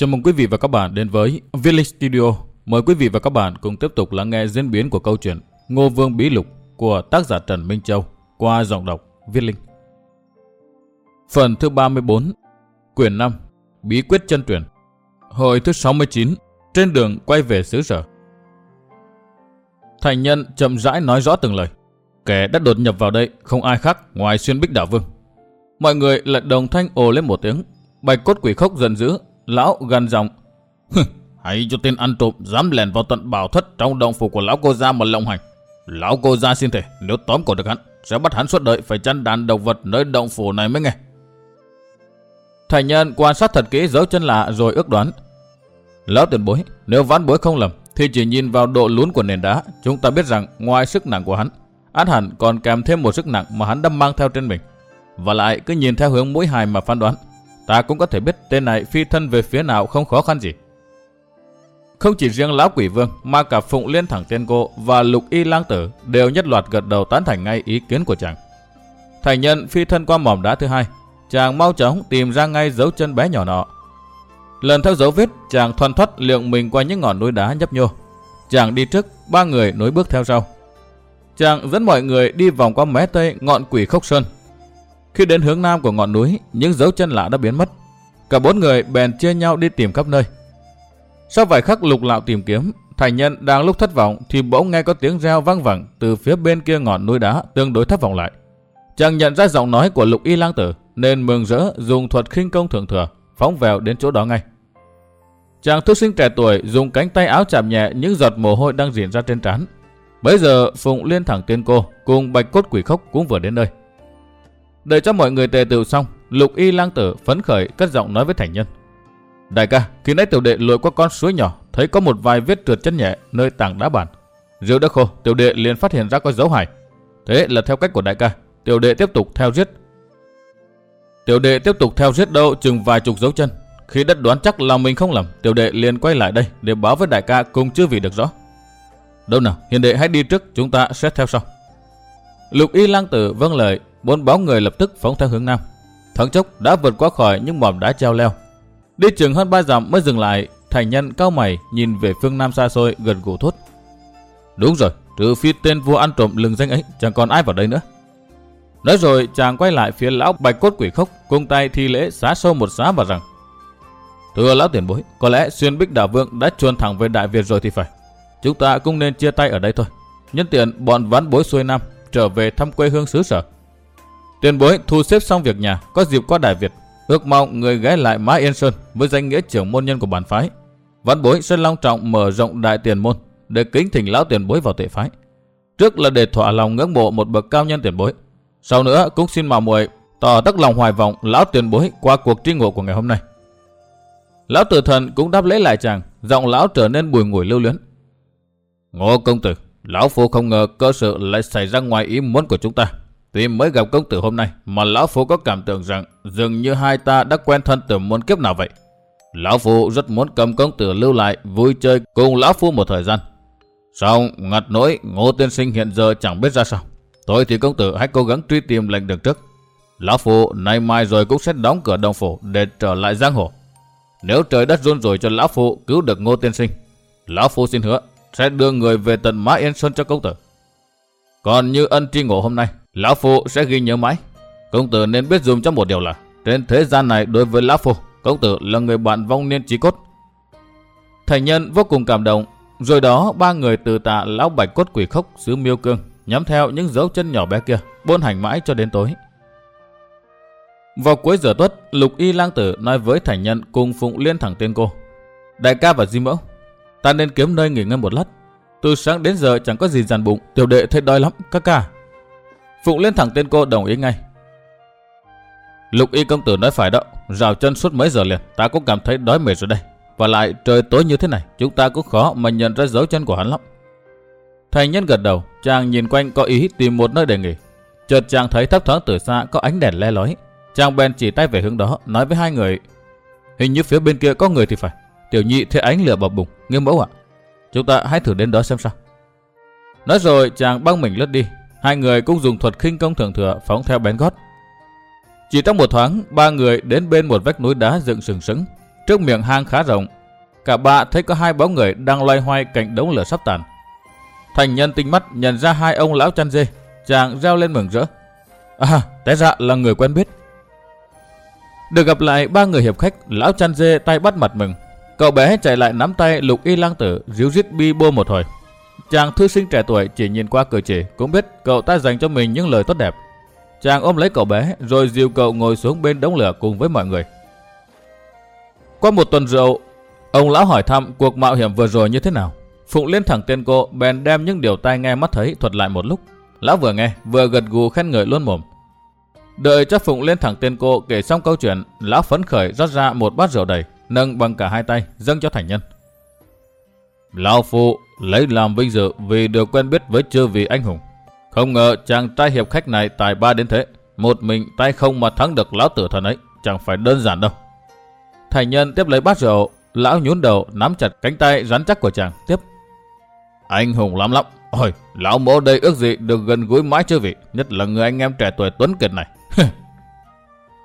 Chào mừng quý vị và các bạn đến với Village Studio. Mời quý vị và các bạn cùng tiếp tục lắng nghe diễn biến của câu chuyện Ngô Vương Bí Lục của tác giả Trần Minh Châu qua giọng đọc Viết Linh. Phần thứ 34 Quyển 5 Bí quyết chân truyền Hồi thứ 69 Trên đường quay về xứ sở Thành nhân chậm rãi nói rõ từng lời. Kẻ đã đột nhập vào đây không ai khác ngoài xuyên bích đảo vương. Mọi người lại đồng thanh ồ lên một tiếng. Bạch cốt quỷ khóc dần dữ Lão gần giọng. Hãy cho tên ăn trộm dám lèn vào tận bảo thất trong động phủ của lão cô gia mà lộng hành. Lão cô gia xin thể, nếu tóm cổ được hắn, sẽ bắt hắn suốt đợi phải chăn đàn độc vật nơi động phủ này mới nghe. Thành nhân quan sát thật kỹ dấu chân lạ rồi ước đoán. Lão tiền bối, nếu ván bối không lầm, thì chỉ nhìn vào độ lún của nền đá, chúng ta biết rằng ngoài sức nặng của hắn, át hẳn còn kèm thêm một sức nặng mà hắn đã mang theo trên mình. Và lại cứ nhìn theo hướng mũi hài mà phán đoán, ta cũng có thể biết tên này phi thân về phía nào không khó khăn gì. Không chỉ riêng lão quỷ vương mà cả Phụng Liên Thẳng Tiên Cô và Lục Y Lang Tử đều nhất loạt gật đầu tán thành ngay ý kiến của chàng. Thành nhân phi thân qua mỏm đá thứ hai, chàng mau chóng tìm ra ngay dấu chân bé nhỏ nọ. Lần theo dấu vết, chàng thoăn thoắt lượng mình qua những ngọn núi đá nhấp nhô. Chàng đi trước, ba người nối bước theo sau. Chàng dẫn mọi người đi vòng qua mé tây ngọn quỷ khốc sơn khi đến hướng nam của ngọn núi, những dấu chân lạ đã biến mất. Cả bốn người bèn chia nhau đi tìm khắp nơi. Sau vài khắc lục lạo tìm kiếm, thành nhân đang lúc thất vọng thì bỗng nghe có tiếng reo vang vẳng từ phía bên kia ngọn núi đá tương đối thấp vọng lại. Chàng nhận ra giọng nói của lục y lang tử nên mừng rỡ dùng thuật khinh công thượng thừa phóng vèo đến chỗ đó ngay. Chàng thư sinh trẻ tuổi dùng cánh tay áo chạm nhẹ những giọt mồ hôi đang diễn ra trên trán. Bây giờ Phụng liên thẳng tiên cô cùng bạch cốt quỷ khốc cũng vừa đến nơi. Đợi cho mọi người tề tựu xong, lục y lang tử phấn khởi cất giọng nói với thành nhân. Đại ca, khi nãy tiểu đệ lội qua con suối nhỏ, thấy có một vài vết trượt chân nhẹ nơi tảng đá bản. Rượu đã khô, tiểu đệ liền phát hiện ra có dấu hải. Thế là theo cách của đại ca, tiểu đệ tiếp tục theo giết. Tiểu đệ tiếp tục theo giết đâu chừng vài chục dấu chân. Khi đất đoán chắc là mình không lầm, tiểu đệ liền quay lại đây để báo với đại ca cùng chưa vị được rõ. Đâu nào, hiền đệ hãy đi trước, chúng ta sẽ theo sau. Lục y lang tử vâng lời bốn bóng người lập tức phóng theo hướng nam. Thoáng chốc đã vượt qua khỏi những mỏm đá treo leo. Đi chừng hơn ba dặm mới dừng lại, thành nhân cao mày nhìn về phương nam xa xôi gần gù thốt. Đúng rồi, trừ phi tên vua ăn trộm lừng danh ấy, chẳng còn ai vào đây nữa. Nói rồi chàng quay lại phía lão bạch cốt quỷ khốc, cung tay thi lễ xá sâu một xá và rằng Thưa lão tiền bối, có lẽ xuyên bích đảo vương đã chuồn thẳng về Đại Việt rồi thì phải. Chúng ta cũng nên chia tay ở đây thôi. Nhân tiện bọn ván bối xuôi nam trở về thăm quê hương xứ sở. Tiền bối thu xếp xong việc nhà, có dịp qua Đại Việt, ước mong người ghé lại Mã Yên Sơn với danh nghĩa trưởng môn nhân của bản phái. Văn bối sẽ long trọng mở rộng đại tiền môn để kính thỉnh lão tiền bối vào tệ phái. Trước là để thỏa lòng ngưỡng mộ một bậc cao nhân tiền bối. Sau nữa cũng xin mạo muội tỏ tất lòng hoài vọng lão tiền bối qua cuộc tri ngộ của ngày hôm nay. Lão tử thần cũng đáp lễ lại chàng, giọng lão trở nên bùi ngùi lưu luyến. Ngô công tử, lão phu không ngờ cơ sự lại xảy ra ngoài ý muốn của chúng ta. Tuy mới gặp công tử hôm nay mà Lão Phu có cảm tưởng rằng dường như hai ta đã quen thân từ muôn kiếp nào vậy. Lão Phu rất muốn cầm công tử lưu lại vui chơi cùng Lão Phu một thời gian. Xong ngặt nỗi ngô tiên sinh hiện giờ chẳng biết ra sao. Tôi thì công tử hãy cố gắng truy tìm lệnh đường trước. Lão Phu nay mai rồi cũng sẽ đóng cửa đồng phủ để trở lại giang hồ. Nếu trời đất run rồi cho Lão Phu cứu được ngô tiên sinh, Lão Phu xin hứa sẽ đưa người về tận Mã Yên Sơn cho công tử. Còn như ân tri ngộ hôm nay, Lão Phu sẽ ghi nhớ mãi. Công tử nên biết dùng cho một điều là trên thế gian này đối với Lão Phu, công tử là người bạn vong niên trí cốt. Thành nhân vô cùng cảm động. Rồi đó ba người từ tạ lão bạch cốt quỷ khốc xứ miêu cương nhắm theo những dấu chân nhỏ bé kia buôn hành mãi cho đến tối. Vào cuối giờ tuất, Lục Y Lang Tử nói với thành nhân cùng Phụng Liên thẳng tên cô. Đại ca và Di Mẫu, ta nên kiếm nơi nghỉ ngơi một lát. Từ sáng đến giờ chẳng có gì dàn bụng, tiểu đệ thấy đói lắm, các ca. Phụng lên thẳng tên cô đồng ý ngay. Lục y công tử nói phải đó, rào chân suốt mấy giờ liền, ta cũng cảm thấy đói mệt rồi đây. Và lại trời tối như thế này, chúng ta cũng khó mà nhận ra dấu chân của hắn lắm. Thành nhân gật đầu, chàng nhìn quanh có ý tìm một nơi để nghỉ. Chợt chàng thấy thấp thoáng từ xa có ánh đèn le lói. Chàng bèn chỉ tay về hướng đó, nói với hai người. Hình như phía bên kia có người thì phải. Tiểu nhị thấy ánh lửa bập bùng, nghiêm mẫu ạ. Chúng ta hãy thử đến đó xem sao. Nói rồi chàng băng mình lướt đi, Hai người cũng dùng thuật khinh công thường thừa phóng theo bén gót. Chỉ trong một thoáng, ba người đến bên một vách núi đá dựng sừng sững. Trước miệng hang khá rộng, cả ba thấy có hai bóng người đang loay hoay cạnh đống lửa sắp tàn. Thành nhân tinh mắt nhận ra hai ông lão chăn dê, chàng reo lên mừng rỡ. À, té ra là người quen biết. Được gặp lại ba người hiệp khách, lão chăn dê tay bắt mặt mừng. Cậu bé chạy lại nắm tay lục y lang tử, ríu rít bi bô một hồi. Chàng thư sinh trẻ tuổi chỉ nhìn qua cử chỉ cũng biết cậu ta dành cho mình những lời tốt đẹp. Chàng ôm lấy cậu bé rồi dìu cậu ngồi xuống bên đống lửa cùng với mọi người. Qua một tuần rượu, ông lão hỏi thăm cuộc mạo hiểm vừa rồi như thế nào. Phụng lên thẳng tên cô bèn đem những điều tai nghe mắt thấy thuật lại một lúc. Lão vừa nghe vừa gật gù khen ngợi luôn mồm. Đợi cho Phụng lên thẳng tên cô kể xong câu chuyện, lão phấn khởi rót ra một bát rượu đầy, nâng bằng cả hai tay dâng cho thành nhân. Lão phụ lấy làm vinh dự vì được quen biết với chư vị anh hùng. Không ngờ chàng trai hiệp khách này tài ba đến thế, một mình tay không mà thắng được lão tử thần ấy, chẳng phải đơn giản đâu. Thành nhân tiếp lấy bát rượu, lão nhún đầu nắm chặt cánh tay rắn chắc của chàng, tiếp. Anh hùng lắm lắm, ôi, lão mỗ đây ước gì được gần gũi mãi chư vị, nhất là người anh em trẻ tuổi tuấn kiệt này.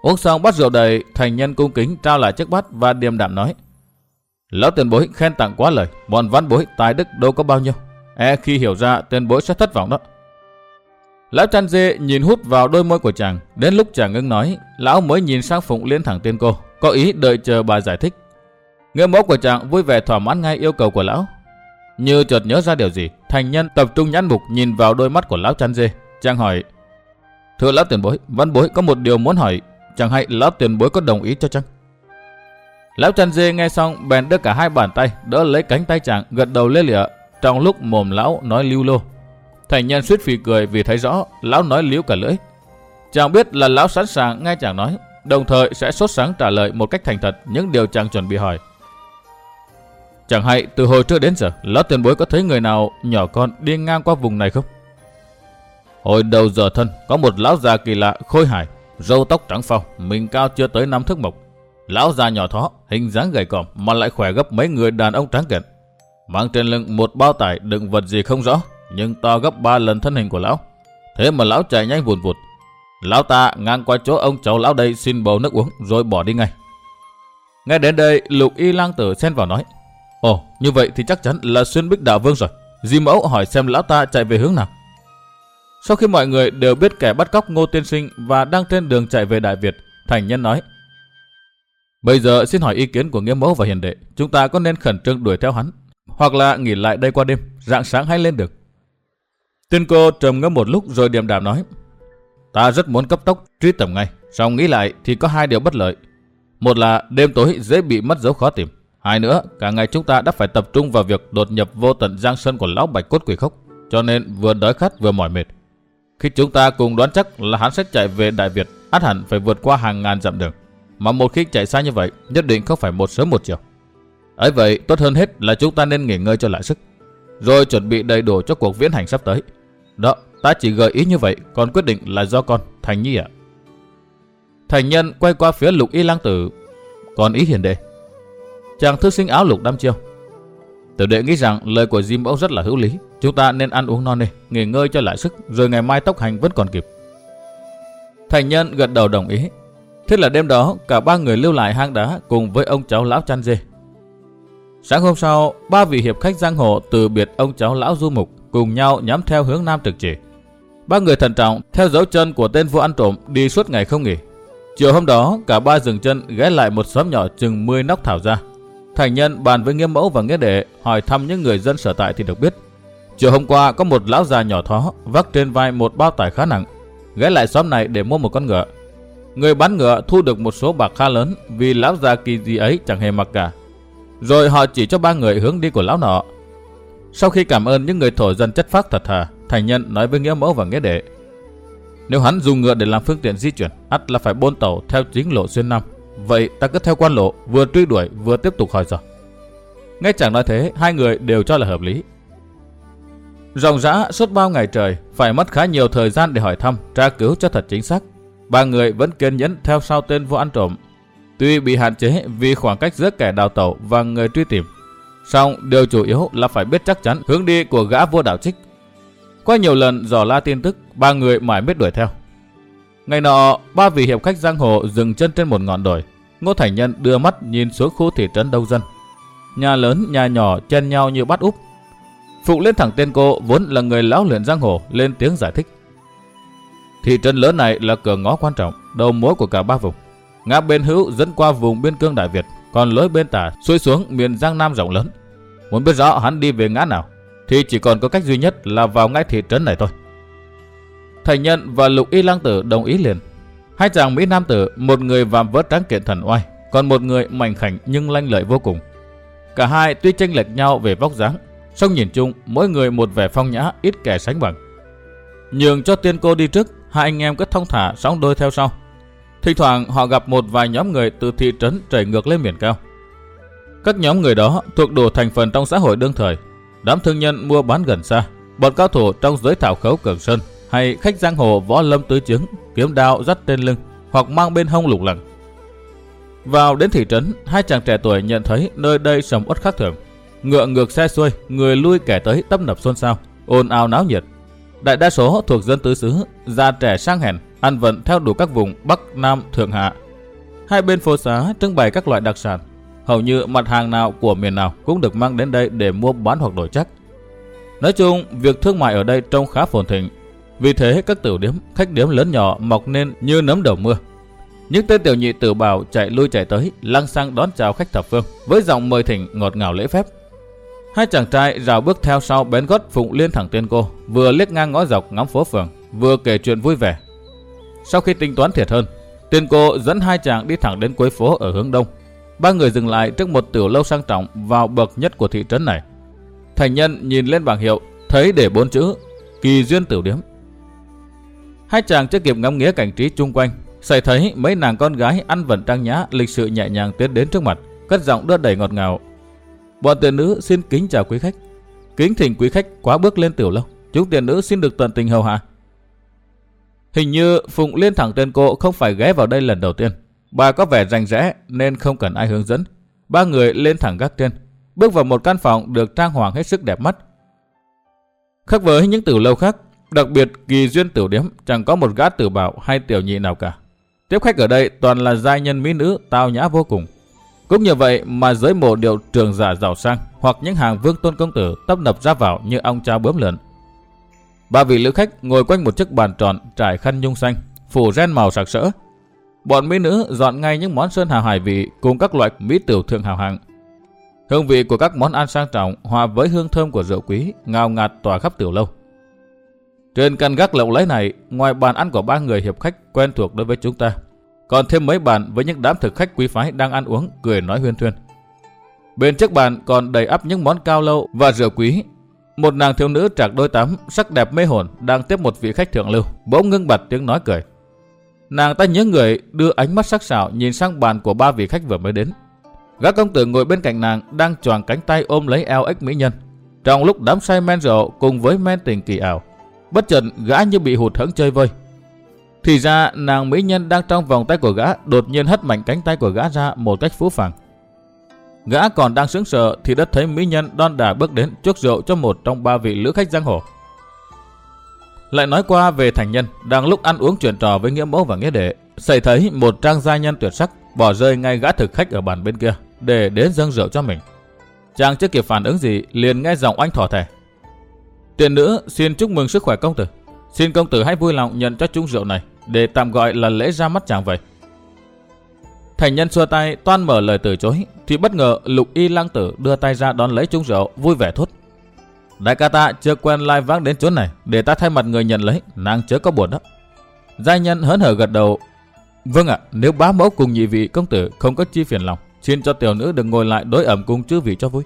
Uống xong bát rượu đầy, thành nhân cung kính trao lại chiếc bát và điềm đạm nói. Lão tiền bối khen tặng quá lời, bọn văn bối tài đức đâu có bao nhiêu. E khi hiểu ra tiền bối sẽ thất vọng đó. Lão chăn dê nhìn hút vào đôi môi của chàng, đến lúc chàng ngưng nói, lão mới nhìn sang Phụng liên thẳng tên cô, có ý đợi chờ bà giải thích. Người mẫu của chàng vui vẻ thỏa mãn ngay yêu cầu của lão. Như chợt nhớ ra điều gì, thành nhân tập trung nhãn mục nhìn vào đôi mắt của lão chăn dê. Chàng hỏi, Thưa lão tiền bối, văn bối có một điều muốn hỏi, chẳng hay lão tiền bối có đồng ý cho chăng? Lão chăn dê nghe xong bèn đưa cả hai bàn tay đỡ lấy cánh tay chàng gật đầu lê lịa trong lúc mồm lão nói lưu lô. Thành nhân suýt phì cười vì thấy rõ lão nói liếu cả lưỡi. Chàng biết là lão sẵn sàng nghe chàng nói, đồng thời sẽ sốt sáng trả lời một cách thành thật những điều chàng chuẩn bị hỏi. Chẳng hay từ hồi trước đến giờ, lão tiền bối có thấy người nào nhỏ con đi ngang qua vùng này không? Hồi đầu giờ thân, có một lão già kỳ lạ khôi hài, râu tóc trắng phau, mình cao chưa tới năm thước mộc. Lão già nhỏ thó, hình dáng gầy còm mà lại khỏe gấp mấy người đàn ông tráng kiện. Mang trên lưng một bao tải đựng vật gì không rõ, nhưng to gấp ba lần thân hình của lão. Thế mà lão chạy nhanh vụt vụt. Lão ta ngang qua chỗ ông cháu lão đây xin bầu nước uống rồi bỏ đi ngay. Nghe đến đây, lục y lang tử xen vào nói. Ồ, như vậy thì chắc chắn là xuyên bích đạo vương rồi. Di mẫu hỏi xem lão ta chạy về hướng nào. Sau khi mọi người đều biết kẻ bắt cóc Ngô Tiên Sinh và đang trên đường chạy về Đại Việt, Thành Nhân nói. Bây giờ xin hỏi ý kiến của Nghĩa Mẫu và Hiền Đệ, chúng ta có nên khẩn trương đuổi theo hắn, hoặc là nghỉ lại đây qua đêm, rạng sáng hay lên được? Tiên cô trầm ngâm một lúc rồi điềm đạm nói. Ta rất muốn cấp tốc truy tầm ngay, song nghĩ lại thì có hai điều bất lợi. Một là đêm tối dễ bị mất dấu khó tìm. Hai nữa, cả ngày chúng ta đã phải tập trung vào việc đột nhập vô tận giang sơn của lão bạch cốt quỷ khốc, cho nên vừa đói khát vừa mỏi mệt. Khi chúng ta cùng đoán chắc là hắn sẽ chạy về Đại Việt, át hẳn phải vượt qua hàng ngàn dặm đường. Mà một khi chạy xa như vậy, nhất định không phải một sớm một chiều. ấy vậy, tốt hơn hết là chúng ta nên nghỉ ngơi cho lại sức, rồi chuẩn bị đầy đủ cho cuộc viễn hành sắp tới. Đó, ta chỉ gợi ý như vậy, còn quyết định là do con, Thành Nhi ạ. Thành nhân quay qua phía lục y lang tử, còn ý hiền đệ. Chàng thư sinh áo lục đăm chiêu. Tiểu đệ nghĩ rằng lời của Jim Mẫu rất là hữu lý. Chúng ta nên ăn uống non nê, nghỉ ngơi cho lại sức, rồi ngày mai tốc hành vẫn còn kịp. Thành nhân gật đầu đồng ý. Thế là đêm đó, cả ba người lưu lại hang đá cùng với ông cháu lão chăn dê. Sáng hôm sau, ba vị hiệp khách giang hồ từ biệt ông cháu lão du mục cùng nhau nhắm theo hướng nam trực chỉ. Ba người thận trọng theo dấu chân của tên vua ăn trộm đi suốt ngày không nghỉ. Chiều hôm đó, cả ba dừng chân ghé lại một xóm nhỏ chừng 10 nóc thảo ra. Thành nhân bàn với nghiêm mẫu và nghĩa đệ hỏi thăm những người dân sở tại thì được biết. Chiều hôm qua có một lão già nhỏ thó vác trên vai một bao tải khá nặng, ghé lại xóm này để mua một con ngựa. Người bán ngựa thu được một số bạc khá lớn vì lão già kỳ gì ấy chẳng hề mặc cả. Rồi họ chỉ cho ba người hướng đi của lão nọ. Sau khi cảm ơn những người thổ dân chất phác thật thà, thành nhân nói với nghĩa mẫu và nghĩa đệ. Nếu hắn dùng ngựa để làm phương tiện di chuyển, ắt là phải bôn tàu theo chính lộ xuyên nam. Vậy ta cứ theo quan lộ, vừa truy đuổi vừa tiếp tục hỏi dò. Nghe chẳng nói thế, hai người đều cho là hợp lý. Ròng rã suốt bao ngày trời, phải mất khá nhiều thời gian để hỏi thăm, tra cứu cho thật chính xác. Ba người vẫn kiên nhẫn theo sau tên vô ăn trộm. Tuy bị hạn chế vì khoảng cách giữa kẻ đào tẩu và người truy tìm, song điều chủ yếu là phải biết chắc chắn hướng đi của gã vua đảo trích. Qua nhiều lần dò la tin tức, ba người mãi biết đuổi theo. Ngày nọ, ba vị hiệp khách giang hồ dừng chân trên một ngọn đồi. Ngô Thành Nhân đưa mắt nhìn xuống khu thị trấn đông dân. Nhà lớn, nhà nhỏ chen nhau như bắt úp. Phụ lên thẳng tên cô vốn là người lão luyện giang hồ lên tiếng giải thích. Thị trấn lớn này là cửa ngõ quan trọng, đầu mối của cả ba vùng. Ngã bên hữu dẫn qua vùng biên cương Đại Việt, còn lối bên tả xuôi xuống miền Giang Nam rộng lớn. Muốn biết rõ hắn đi về ngã nào, thì chỉ còn có cách duy nhất là vào ngay thị trấn này thôi. Thành Nhân và Lục Y Lang Tử đồng ý liền. Hai chàng Mỹ Nam Tử, một người vạm vỡ trắng kiện thần oai, còn một người mảnh khảnh nhưng lanh lợi vô cùng. Cả hai tuy chênh lệch nhau về vóc dáng, song nhìn chung mỗi người một vẻ phong nhã ít kẻ sánh bằng. Nhường cho tiên cô đi trước, hai anh em cứ thông thả sóng đôi theo sau. Thỉnh thoảng họ gặp một vài nhóm người từ thị trấn chảy ngược lên miền cao. Các nhóm người đó thuộc đủ thành phần trong xã hội đương thời. Đám thương nhân mua bán gần xa, bọn cao thủ trong giới thảo khấu cường sơn hay khách giang hồ võ lâm tứ chứng, kiếm đao dắt tên lưng hoặc mang bên hông lục lẳng. Vào đến thị trấn, hai chàng trẻ tuổi nhận thấy nơi đây sầm uất khác thường. Ngựa ngược xe xuôi, người lui kẻ tới tấp nập xôn xao, ồn ào náo nhiệt. Đại đa số thuộc dân tứ xứ, già trẻ sang hèn, ăn vận theo đủ các vùng Bắc, Nam, Thượng Hạ. Hai bên phố xá trưng bày các loại đặc sản. Hầu như mặt hàng nào của miền nào cũng được mang đến đây để mua bán hoặc đổi chắc. Nói chung, việc thương mại ở đây trông khá phồn thịnh. Vì thế các tiểu điếm, khách điếm lớn nhỏ mọc nên như nấm đầu mưa. Những tên tiểu nhị tử bảo chạy lui chạy tới, lăng xăng đón chào khách thập phương với giọng mời thỉnh ngọt ngào lễ phép. Hai chàng trai rào bước theo sau bén gót Phụng Liên thẳng tên cô, vừa liếc ngang ngõ dọc ngắm phố phường, vừa kể chuyện vui vẻ, sau khi tính toán thiệt hơn, tiên cô dẫn hai chàng đi thẳng đến cuối phố ở hướng đông. Ba người dừng lại trước một tiểu lâu sang trọng vào bậc nhất của thị trấn này. Thành nhân nhìn lên bảng hiệu, thấy để bốn chữ kỳ duyên tiểu điếm. Hai chàng chưa kịp ngắm nghía cảnh trí chung quanh, xảy thấy mấy nàng con gái ăn vần trang nhã lịch sự nhẹ nhàng tiến đến trước mặt, cất giọng đưa đầy ngọt ngào. Bọn tiền nữ xin kính chào quý khách. Kính thỉnh quý khách quá bước lên tiểu lâu. Chúng tiền nữ xin được tận tình hầu hạ. Hình như Phụng Liên thẳng tên cô không phải ghé vào đây lần đầu tiên. Bà có vẻ rành rẽ nên không cần ai hướng dẫn. Ba người lên thẳng gác trên, bước vào một căn phòng được trang hoàng hết sức đẹp mắt. Khác với những tử lâu khác, đặc biệt kỳ duyên tiểu điếm chẳng có một gã tử bảo hay tiểu nhị nào cả. Tiếp khách ở đây toàn là giai nhân mỹ nữ tao nhã vô cùng. Cũng như vậy mà giới mộ điệu trường giả giàu sang hoặc những hàng vương tôn công tử tấp nập ra vào như ông cha bướm lượn Ba vị lữ khách ngồi quanh một chiếc bàn tròn trải khăn nhung xanh, phủ ren màu sặc sỡ. Bọn mỹ nữ dọn ngay những món sơn hào hải vị cùng các loại mỹ tiểu thượng hào hạng. Hương vị của các món ăn sang trọng hòa với hương thơm của rượu quý ngào ngạt tỏa khắp tiểu lâu. Trên căn gác lộng lấy này, ngoài bàn ăn của ba người hiệp khách quen thuộc đối với chúng ta, còn thêm mấy bàn với những đám thực khách quý phái đang ăn uống, cười nói huyên thuyên. Bên trước bàn còn đầy ắp những món cao lâu và rượu quý một nàng thiếu nữ trạc đôi tắm, sắc đẹp mê hồn đang tiếp một vị khách thượng lưu, bỗng ngưng bật tiếng nói cười. Nàng ta nhớ người đưa ánh mắt sắc sảo nhìn sang bàn của ba vị khách vừa mới đến. Gã công tử ngồi bên cạnh nàng đang choàng cánh tay ôm lấy eo ếch mỹ nhân. Trong lúc đám say men rượu cùng với men tình kỳ ảo, bất chợt gã như bị hụt hẫng chơi vơi. Thì ra nàng mỹ nhân đang trong vòng tay của gã đột nhiên hất mạnh cánh tay của gã ra một cách phú phàng. Gã còn đang sững sờ thì đã thấy mỹ nhân đon đà bước đến chuốc rượu cho một trong ba vị lữ khách giang hồ. Lại nói qua về thành nhân, đang lúc ăn uống chuyện trò với nghĩa mẫu và nghĩa đệ, xảy thấy một trang gia nhân tuyệt sắc bỏ rơi ngay gã thực khách ở bàn bên kia để đến dâng rượu cho mình. Chàng chưa kịp phản ứng gì, liền nghe giọng anh thỏ thẻ. Tiền nữ xin chúc mừng sức khỏe công tử. Xin công tử hãy vui lòng nhận cho chúng rượu này, để tạm gọi là lễ ra mắt chàng vậy. Thành nhân xua tay toan mở lời từ chối thì bất ngờ lục y lăng tử đưa tay ra đón lấy chung rượu vui vẻ thốt. Đại ca ta chưa quen lai vác đến chỗ này để ta thay mặt người nhận lấy nàng chớ có buồn đó. Giai nhân hớn hở gật đầu. Vâng ạ, nếu bá mẫu cùng nhị vị công tử không có chi phiền lòng xin cho tiểu nữ đừng ngồi lại đối ẩm cùng chư vị cho vui.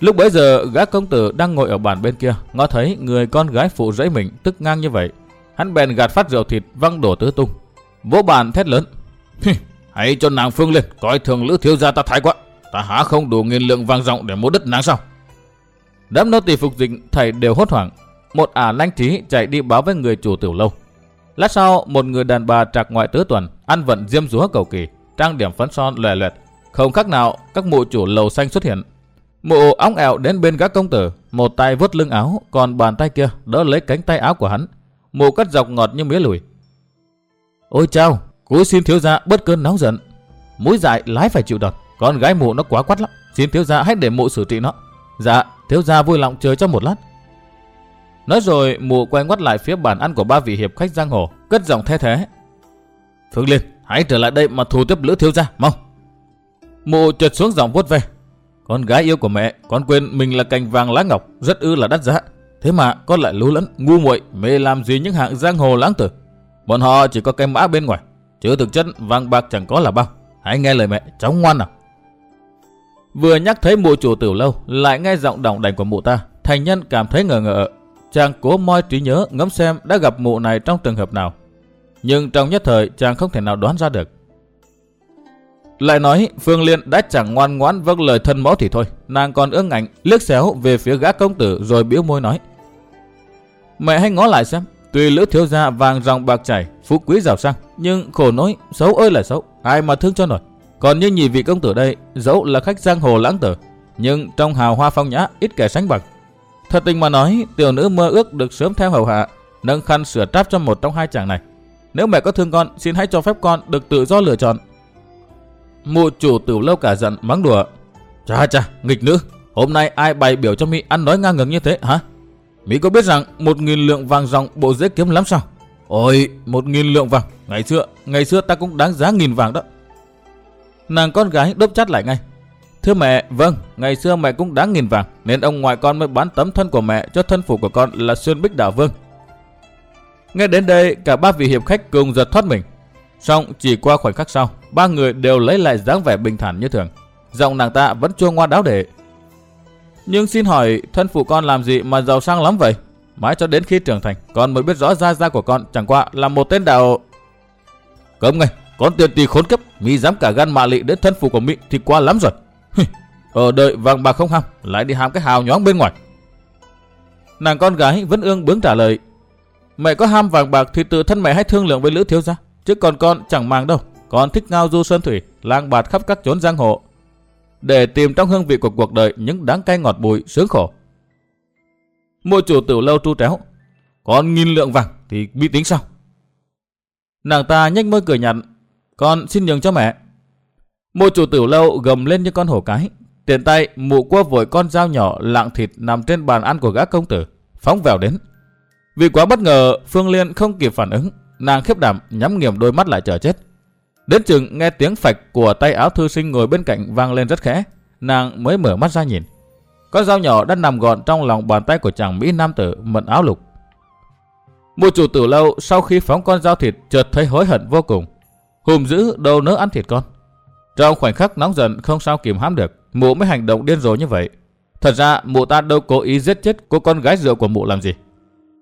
Lúc bấy giờ gã công tử đang ngồi ở bàn bên kia ngó thấy người con gái phụ rẫy mình tức ngang như vậy. Hắn bèn gạt phát rượu thịt văng đổ tứ tung. Vỗ bàn thét lớn. Hãy cho nàng Phương lên, coi thường lữ thiếu gia ta thái quá. Ta há không đủ nghìn lượng vàng rộng để mua đất nàng sao? Đám nô tỳ phục dịch thầy đều hốt hoảng. Một ả lanh trí chạy đi báo với người chủ tiểu lâu. Lát sau, một người đàn bà trạc ngoại tứ tuần, ăn vận diêm rúa cầu kỳ, trang điểm phấn son lòe loẹt. Không khác nào, các mụ chủ lầu xanh xuất hiện. Mụ óng ẹo đến bên gác công tử, một tay vớt lưng áo, còn bàn tay kia đỡ lấy cánh tay áo của hắn. Mụ cắt dọc ngọt như mía lùi. Ôi chao, Cúi xin thiếu gia bớt cơn nóng giận. mũi dại lái phải chịu đòn. Con gái mụ nó quá quắt lắm. Xin thiếu gia hãy để mụ xử trị nó. Dạ, thiếu gia vui lòng chờ cho một lát. Nói rồi mụ quay ngoắt lại phía bàn ăn của ba vị hiệp khách giang hồ, cất giọng the thế. Phương Liên, hãy trở lại đây mà thù tiếp lữ thiếu gia, mong. Mụ trượt xuống giọng vuốt về. Con gái yêu của mẹ, con quên mình là cành vàng lá ngọc, rất ư là đắt giá. Thế mà con lại lú lẫn, ngu muội mê làm gì những hạng giang hồ lãng tử. Bọn họ chỉ có cái mã bên ngoài, chứ thực chất vàng bạc chẳng có là bao. Hãy nghe lời mẹ, cháu ngoan nào. Vừa nhắc thấy mụ chủ tiểu lâu, lại nghe giọng đỏng đành của mụ ta, thành nhân cảm thấy ngờ ngợ. Chàng cố moi trí nhớ ngẫm xem đã gặp mụ này trong trường hợp nào. Nhưng trong nhất thời chàng không thể nào đoán ra được. Lại nói Phương Liên đã chẳng ngoan ngoãn vâng lời thân mẫu thì thôi, nàng còn ương ảnh liếc xéo về phía gã công tử rồi biểu môi nói. Mẹ hãy ngó lại xem, tuy lữ thiếu gia vàng ròng bạc chảy, phú quý giàu sang, nhưng khổ nỗi xấu ơi là xấu, ai mà thương cho nổi. Còn như nhị vị công tử đây, dẫu là khách giang hồ lãng tử, nhưng trong hào hoa phong nhã ít kẻ sánh bằng. Thật tình mà nói, tiểu nữ mơ ước được sớm theo hầu hạ, nâng khăn sửa tráp cho một trong hai chàng này. Nếu mẹ có thương con, xin hãy cho phép con được tự do lựa chọn. Mụ chủ tiểu lâu cả giận mắng đùa. Chà chà, nghịch nữ, hôm nay ai bày biểu cho Mỹ ăn nói ngang ngừng như thế hả? Mỹ có biết rằng một nghìn lượng vàng ròng bộ dễ kiếm lắm sao? Ôi, một nghìn lượng vàng, ngày xưa, ngày xưa ta cũng đáng giá nghìn vàng đó. Nàng con gái đốc chát lại ngay. Thưa mẹ, vâng, ngày xưa mẹ cũng đáng nghìn vàng, nên ông ngoại con mới bán tấm thân của mẹ cho thân phụ của con là Xuyên Bích Đảo Vương. Nghe đến đây, cả ba vị hiệp khách cùng giật thoát mình. Xong chỉ qua khoảnh khắc sau, ba người đều lấy lại dáng vẻ bình thản như thường. Giọng nàng ta vẫn chua ngoa đáo để. Nhưng xin hỏi, thân phụ con làm gì mà giàu sang lắm vậy? Mãi cho đến khi trưởng thành, con mới biết rõ gia gia của con chẳng qua là một tên đạo... Cấm ngay, con tiền tỳ khốn kiếp, mi dám cả gan mạ lị đến thân phụ của mi thì quá lắm rồi. Ở đợi vàng bạc không ham, lại đi ham cái hào nhoáng bên ngoài. Nàng con gái vẫn ương bướng trả lời. Mẹ có ham vàng bạc thì tự thân mẹ hãy thương lượng với lữ thiếu gia. Chứ còn con chẳng màng đâu. Con thích ngao du sơn thủy, lang bạt khắp các chốn giang hồ. Để tìm trong hương vị của cuộc đời những đáng cay ngọt bùi, sướng khổ. mua chủ tiểu lâu tru tréo. Con nghìn lượng vàng thì bị tính sao? Nàng ta nhếch môi cười nhạt. Con xin nhường cho mẹ. mua chủ tiểu lâu gầm lên như con hổ cái. Tiện tay mụ qua vội con dao nhỏ lạng thịt nằm trên bàn ăn của gã công tử. Phóng vào đến. Vì quá bất ngờ, Phương Liên không kịp phản ứng. Nàng khiếp đảm nhắm nghiền đôi mắt lại chờ chết. Đến chừng nghe tiếng phạch của tay áo thư sinh ngồi bên cạnh vang lên rất khẽ. Nàng mới mở mắt ra nhìn. Con dao nhỏ đã nằm gọn trong lòng bàn tay của chàng Mỹ Nam tử mận áo lục. Một chủ tử lâu sau khi phóng con dao thịt chợt thấy hối hận vô cùng. Hùm dữ đâu nỡ ăn thịt con. Trong khoảnh khắc nóng giận không sao kìm hãm được, mụ mới hành động điên rồ như vậy. Thật ra mụ ta đâu cố ý giết chết cô con gái rượu của mụ làm gì.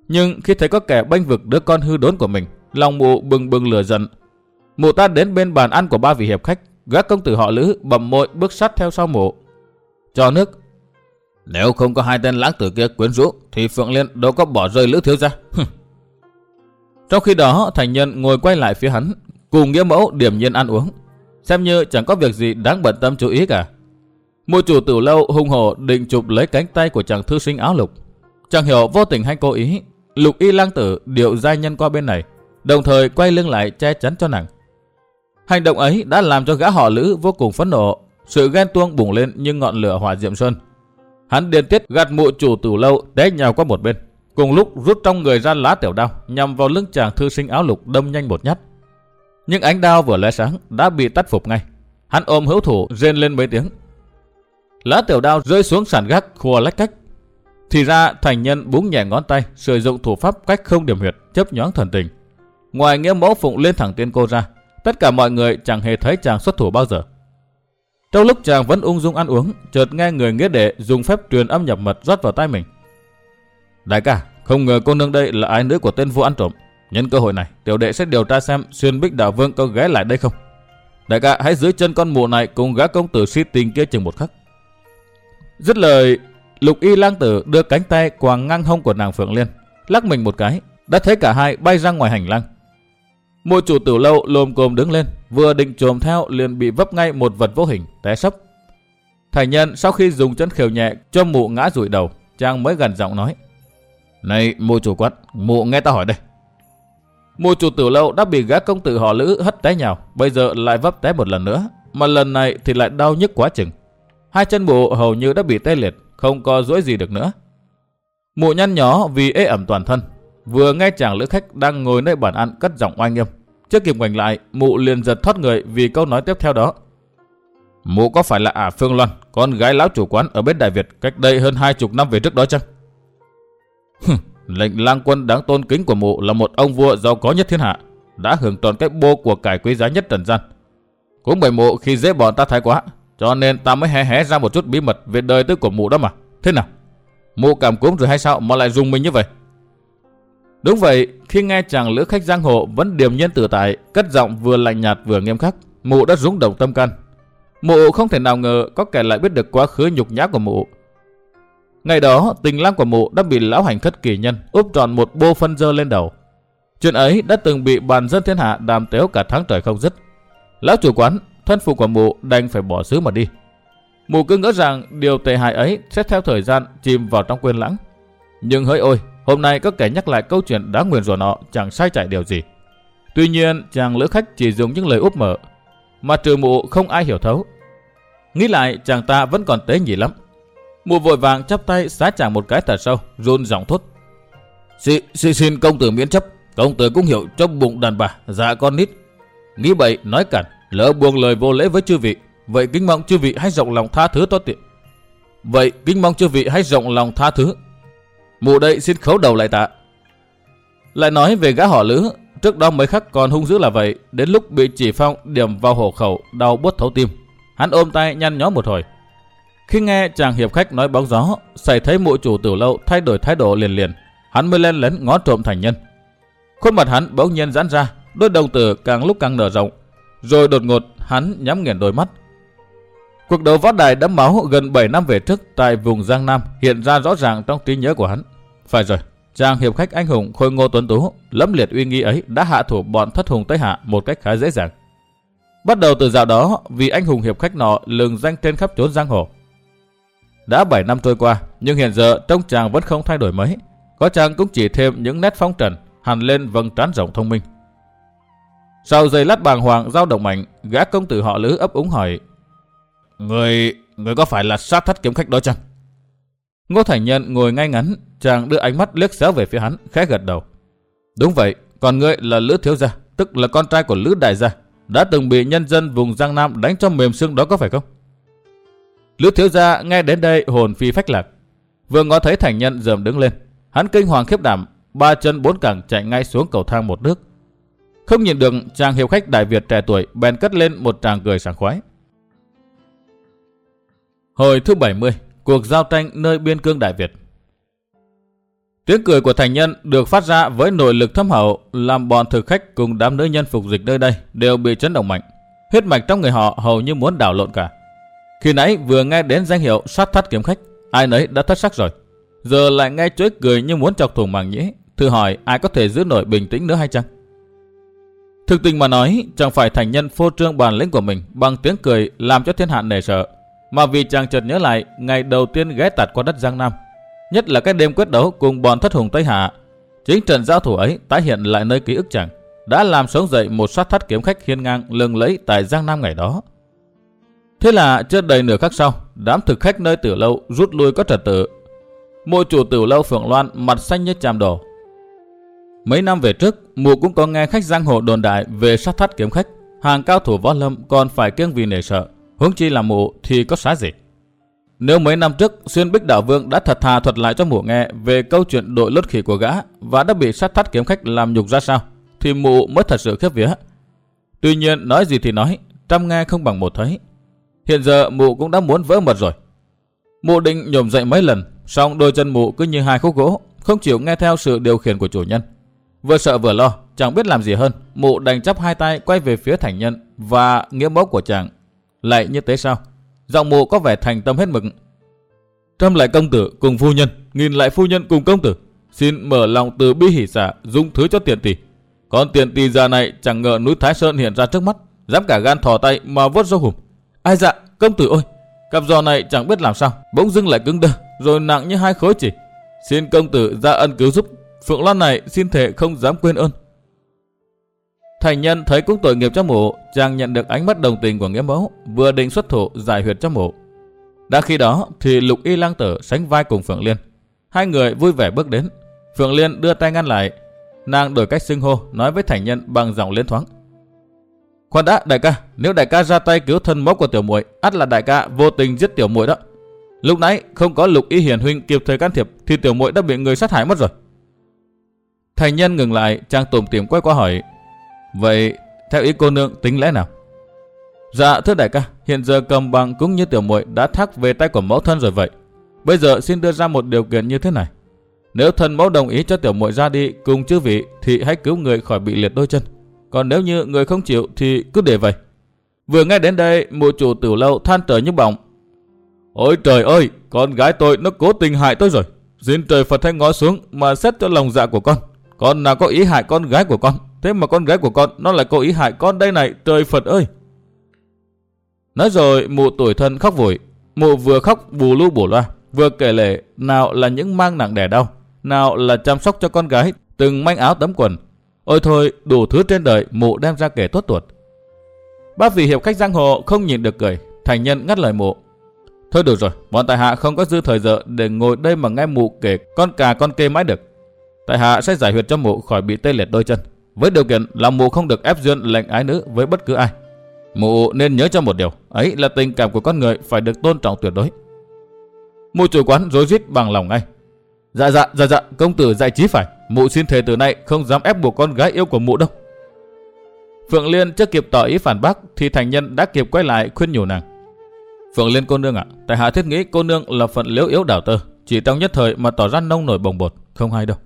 Nhưng khi thấy có kẻ bênh vực đứa con hư đốn của mình, lòng mụ bừng bừng lửa giận. Mụ ta đến bên bàn ăn của ba vị hiệp khách, gác công tử họ lữ bầm môi bước sát theo sau mụ. Cho nước. Nếu không có hai tên lãng tử kia quyến rũ, thì Phượng Liên đâu có bỏ rơi lữ thiếu ra. Trong khi đó, thành nhân ngồi quay lại phía hắn, cùng nghĩa mẫu điểm nhiên ăn uống. Xem như chẳng có việc gì đáng bận tâm chú ý cả. Mụ chủ tử lâu hung hổ định chụp lấy cánh tay của chàng thư sinh áo lục. Chẳng hiểu vô tình hay cố ý, lục y lang tử điệu giai nhân qua bên này, đồng thời quay lưng lại che chắn cho nàng. Hành động ấy đã làm cho gã họ lữ vô cùng phẫn nộ, sự ghen tuông bùng lên như ngọn lửa hỏa diệm xuân. Hắn điên tiết gạt mụ chủ tử lâu té nhào qua một bên, cùng lúc rút trong người ra lá tiểu đao nhằm vào lưng chàng thư sinh áo lục đâm nhanh một nhát. Nhưng ánh đao vừa lóe sáng đã bị tắt phục ngay. Hắn ôm hữu thủ rên lên mấy tiếng. Lá tiểu đao rơi xuống sàn gác khua lách cách. Thì ra thành nhân búng nhẹ ngón tay sử dụng thủ pháp cách không điểm huyệt chấp nhoáng thần tình. Ngoài nghĩa mẫu phụng lên thẳng tiên cô ra, tất cả mọi người chẳng hề thấy chàng xuất thủ bao giờ. Trong lúc chàng vẫn ung dung ăn uống, chợt nghe người nghĩa đệ dùng phép truyền âm nhập mật rót vào tai mình. Đại ca, không ngờ cô nương đây là ái nữ của tên vua ăn trộm. Nhân cơ hội này, tiểu đệ sẽ điều tra xem xuyên bích đạo vương có ghé lại đây không. Đại ca hãy dưới chân con mụ này cùng gã công tử si tình kia chừng một khắc. Dứt lời, lục y lang tử đưa cánh tay quàng ngang hông của nàng Phượng Liên, lắc mình một cái, đã thấy cả hai bay ra ngoài hành lang. Một chủ tử lâu lồm cồm đứng lên, vừa định trồm theo liền bị vấp ngay một vật vô hình, té sấp. Thầy nhân sau khi dùng chân khều nhẹ cho mụ ngã rụi đầu, chàng mới gần giọng nói. Này mụ chủ quát, mụ nghe ta hỏi đây. Mụ chủ tử lâu đã bị gã công tử họ lữ hất té nhào, bây giờ lại vấp té một lần nữa. mà lần này thì lại đau nhức quá chừng. Hai chân mụ hầu như đã bị tê liệt, không có duỗi gì được nữa. Mụ nhăn nhó vì ế ẩm toàn thân, vừa nghe chàng lữ khách đang ngồi nơi bàn ăn cất giọng oai nghiêm. Trước kịp ngoảnh lại, mụ liền giật thoát người vì câu nói tiếp theo đó. Mụ có phải là ả Phương Loan, con gái lão chủ quán ở bên Đại Việt cách đây hơn hai chục năm về trước đó chăng? lệnh lang quân đáng tôn kính của mụ là một ông vua giàu có nhất thiên hạ, đã hưởng trọn cái bô của cải quý giá nhất trần gian. Cũng bởi mụ khi dễ bọn ta thái quá, cho nên ta mới hé hé ra một chút bí mật về đời tư của mụ đó mà. Thế nào? Mụ cảm cúm rồi hay sao mà lại dùng mình như vậy? Đúng vậy, khi nghe chàng lữ khách giang hồ vẫn điềm nhiên tự tại, cất giọng vừa lạnh nhạt vừa nghiêm khắc, mụ đã rúng động tâm can. Mụ không thể nào ngờ có kẻ lại biết được quá khứ nhục nhã của mụ. Ngày đó, tình lang của mụ đã bị lão hành khất kỳ nhân úp tròn một bô phân dơ lên đầu. Chuyện ấy đã từng bị bàn dân thiên hạ đàm tếu cả tháng trời không dứt. Lão chủ quán, thân phụ của mụ đành phải bỏ xứ mà đi. Mụ cứ ngỡ rằng điều tệ hại ấy sẽ theo thời gian chìm vào trong quên lãng. Nhưng hỡi ôi, hôm nay có kẻ nhắc lại câu chuyện đã nguyền rủa nọ chẳng sai chạy điều gì. Tuy nhiên, chàng lữ khách chỉ dùng những lời úp mở, mà trừ mụ không ai hiểu thấu. Nghĩ lại, chàng ta vẫn còn tế nhị lắm. Mụ vội vàng chắp tay xá chàng một cái thật sâu, run giọng thốt. Xin, xin, xin công tử miễn chấp, công tử cũng hiểu trong bụng đàn bà, dạ con nít. Nghĩ bậy, nói cản, lỡ buông lời vô lễ với chư vị, vậy kính mong chư vị hãy rộng lòng tha thứ tốt tiện. Vậy kính mong chư vị hãy rộng lòng tha thứ. Mụ đây xin khấu đầu lại tạ. Lại nói về gã họ lữ, trước đó mấy khắc còn hung dữ là vậy, đến lúc bị chỉ phong điểm vào hổ khẩu, đau buốt thấu tim. Hắn ôm tay nhăn nhó một hồi. Khi nghe chàng hiệp khách nói bóng gió, xảy thấy mụ chủ tiểu lâu thay đổi thái độ liền liền, hắn mới lên lén ngó trộm thành nhân. Khuôn mặt hắn bỗng nhiên giãn ra, đôi đồng tử càng lúc càng nở rộng, rồi đột ngột hắn nhắm nghiền đôi mắt. Cuộc đấu võ đài đẫm máu gần 7 năm về trước tại vùng Giang Nam hiện ra rõ ràng trong trí nhớ của hắn. Phải rồi, chàng hiệp khách anh hùng khôi ngô tuấn tú, lẫm liệt uy nghi ấy đã hạ thủ bọn thất hùng Tây Hạ một cách khá dễ dàng. Bắt đầu từ dạo đó, vì anh hùng hiệp khách nọ lừng danh trên khắp chốn giang hồ. Đã 7 năm trôi qua, nhưng hiện giờ trông chàng vẫn không thay đổi mấy. Có chàng cũng chỉ thêm những nét phong trần, hằn lên vầng trán rộng thông minh. Sau giây lát bàng hoàng giao động mạnh, gã công tử họ lữ ấp úng hỏi. Người, người có phải là sát thất kiếm khách đó chăng? Ngô Thành Nhân ngồi ngay ngắn, chàng đưa ánh mắt liếc xéo về phía hắn, khẽ gật đầu. Đúng vậy, còn ngươi là Lữ Thiếu Gia, tức là con trai của Lữ Đại Gia, đã từng bị nhân dân vùng Giang Nam đánh cho mềm xương đó có phải không? Lữ Thiếu Gia nghe đến đây hồn phi phách lạc. Vừa ngó thấy Thành Nhân dầm đứng lên, hắn kinh hoàng khiếp đảm, ba chân bốn cẳng chạy ngay xuống cầu thang một nước. Không nhìn được chàng hiệp khách Đại Việt trẻ tuổi bèn cất lên một tràng cười sảng khoái. Hồi thứ 70, cuộc giao tranh nơi biên cương Đại Việt. Tiếng cười của thành nhân được phát ra với nội lực thâm hậu, làm bọn thực khách cùng đám nữ nhân phục dịch nơi đây đều bị chấn động mạnh. Huyết mạch trong người họ hầu như muốn đảo lộn cả. Khi nãy vừa nghe đến danh hiệu sát thắt kiếm khách, ai nấy đã thất sắc rồi. Giờ lại nghe chuối cười như muốn chọc thủng màng nhĩ, thử hỏi ai có thể giữ nổi bình tĩnh nữa hay chăng? Thực tình mà nói, chẳng phải thành nhân phô trương bản lĩnh của mình bằng tiếng cười làm cho thiên hạ nể sợ, mà vì chàng chợt nhớ lại ngày đầu tiên ghé tạt qua đất Giang Nam, nhất là cái đêm quyết đấu cùng bọn thất hùng Tây Hạ. Chính trận giao thủ ấy tái hiện lại nơi ký ức chàng, đã làm sống dậy một sát thắt kiếm khách hiên ngang lừng lẫy tại Giang Nam ngày đó. Thế là chưa đầy nửa khắc sau, đám thực khách nơi tử lâu rút lui có trật tự. Mộ chủ tử lâu Phượng Loan mặt xanh như chàm đổ, Mấy năm về trước, mụ cũng có nghe khách giang hồ đồn đại về sát thắt kiếm khách. Hàng cao thủ võ lâm còn phải kiêng vì nể sợ. Huống chi là mụ thì có xá gì. Nếu mấy năm trước, Xuyên Bích Đạo Vương đã thật thà thuật lại cho mụ nghe về câu chuyện đội lốt khỉ của gã và đã bị sát thắt kiếm khách làm nhục ra sao, thì mụ mới thật sự khiếp vía. Tuy nhiên, nói gì thì nói, trăm nghe không bằng một thấy. Hiện giờ mụ cũng đã muốn vỡ mật rồi. Mụ định nhổm dậy mấy lần, song đôi chân mụ cứ như hai khúc gỗ, không chịu nghe theo sự điều khiển của chủ nhân. Vừa sợ vừa lo, chẳng biết làm gì hơn, mụ đành chắp hai tay quay về phía thành nhân và nghĩa mẫu của chàng. Lại như thế sao? Giọng mộ có vẻ thành tâm hết mực. Trăm lại công tử cùng phu nhân, nghìn lại phu nhân cùng công tử. Xin mở lòng từ bi hỷ xả, dung thứ cho tiền tỷ. Còn tiền tỷ già này chẳng ngờ núi Thái Sơn hiện ra trước mắt, dám cả gan thò tay mà vớt dâu hùm. Ai dạ, công tử ơi, cặp giò này chẳng biết làm sao, bỗng dưng lại cứng đơ, rồi nặng như hai khối chỉ. Xin công tử ra ân cứu giúp Phượng Loan này xin thể không dám quên ơn. Thành nhân thấy cũng tội nghiệp cho mụ, chàng nhận được ánh mắt đồng tình của nghĩa mẫu, vừa định xuất thủ giải huyệt cho mụ. Đã khi đó thì lục y lang tử sánh vai cùng Phượng Liên. Hai người vui vẻ bước đến. Phượng Liên đưa tay ngăn lại. Nàng đổi cách xưng hô, nói với thành nhân bằng giọng liên thoáng. Khoan đã, đại ca, nếu đại ca ra tay cứu thân mốc của tiểu muội, ắt là đại ca vô tình giết tiểu muội đó. Lúc nãy không có lục y hiển huynh kịp thời can thiệp thì tiểu muội đã bị người sát hại mất rồi. Thành nhân ngừng lại, chàng tủm tỉm quay qua hỏi. Vậy, theo ý cô nương tính lẽ nào? Dạ thưa đại ca, hiện giờ cầm bằng cũng như tiểu muội đã thắc về tay của mẫu thân rồi vậy. Bây giờ xin đưa ra một điều kiện như thế này. Nếu thân mẫu đồng ý cho tiểu muội ra đi cùng chư vị thì hãy cứu người khỏi bị liệt đôi chân. Còn nếu như người không chịu thì cứ để vậy. Vừa nghe đến đây, mụ chủ tiểu lâu than trời như bỏng. Ôi trời ơi, con gái tôi nó cố tình hại tôi rồi. Xin trời Phật hãy ngó xuống mà xét cho lòng dạ của con. Con nào có ý hại con gái của con. Thế mà con gái của con nó lại có ý hại con đây này, trời Phật ơi. Nói rồi mụ tuổi thân khóc vội. Mụ vừa khóc bù lu bù loa, vừa kể lệ nào là những mang nặng đẻ đau, nào là chăm sóc cho con gái, từng manh áo tấm quần. Ôi thôi, đủ thứ trên đời mụ đem ra kể tốt tuột. Bác vị hiệp khách giang hồ không nhìn được cười, thành nhân ngắt lời mụ. Thôi được rồi, bọn tại hạ không có dư thời giờ để ngồi đây mà nghe mụ kể con cà con kê mãi được. Tại hạ sẽ giải huyệt cho mụ khỏi bị tê liệt đôi chân, với điều kiện là mụ không được ép duyên lệnh ái nữ với bất cứ ai. Mụ nên nhớ cho một điều, ấy là tình cảm của con người phải được tôn trọng tuyệt đối. Mụ chủ quán rối rít bằng lòng ngay. Dạ dạ dạ dạ, công tử dạy trí phải, mụ xin thề từ nay không dám ép buộc con gái yêu của mụ đâu. Phượng Liên chưa kịp tỏ ý phản bác thì thành nhân đã kịp quay lại khuyên nhủ nàng. Phượng Liên cô nương ạ, tại hạ thiết nghĩ cô nương là phận liễu yếu đảo tơ, chỉ trong nhất thời mà tỏ ra nông nổi bồng bột, không hay đâu.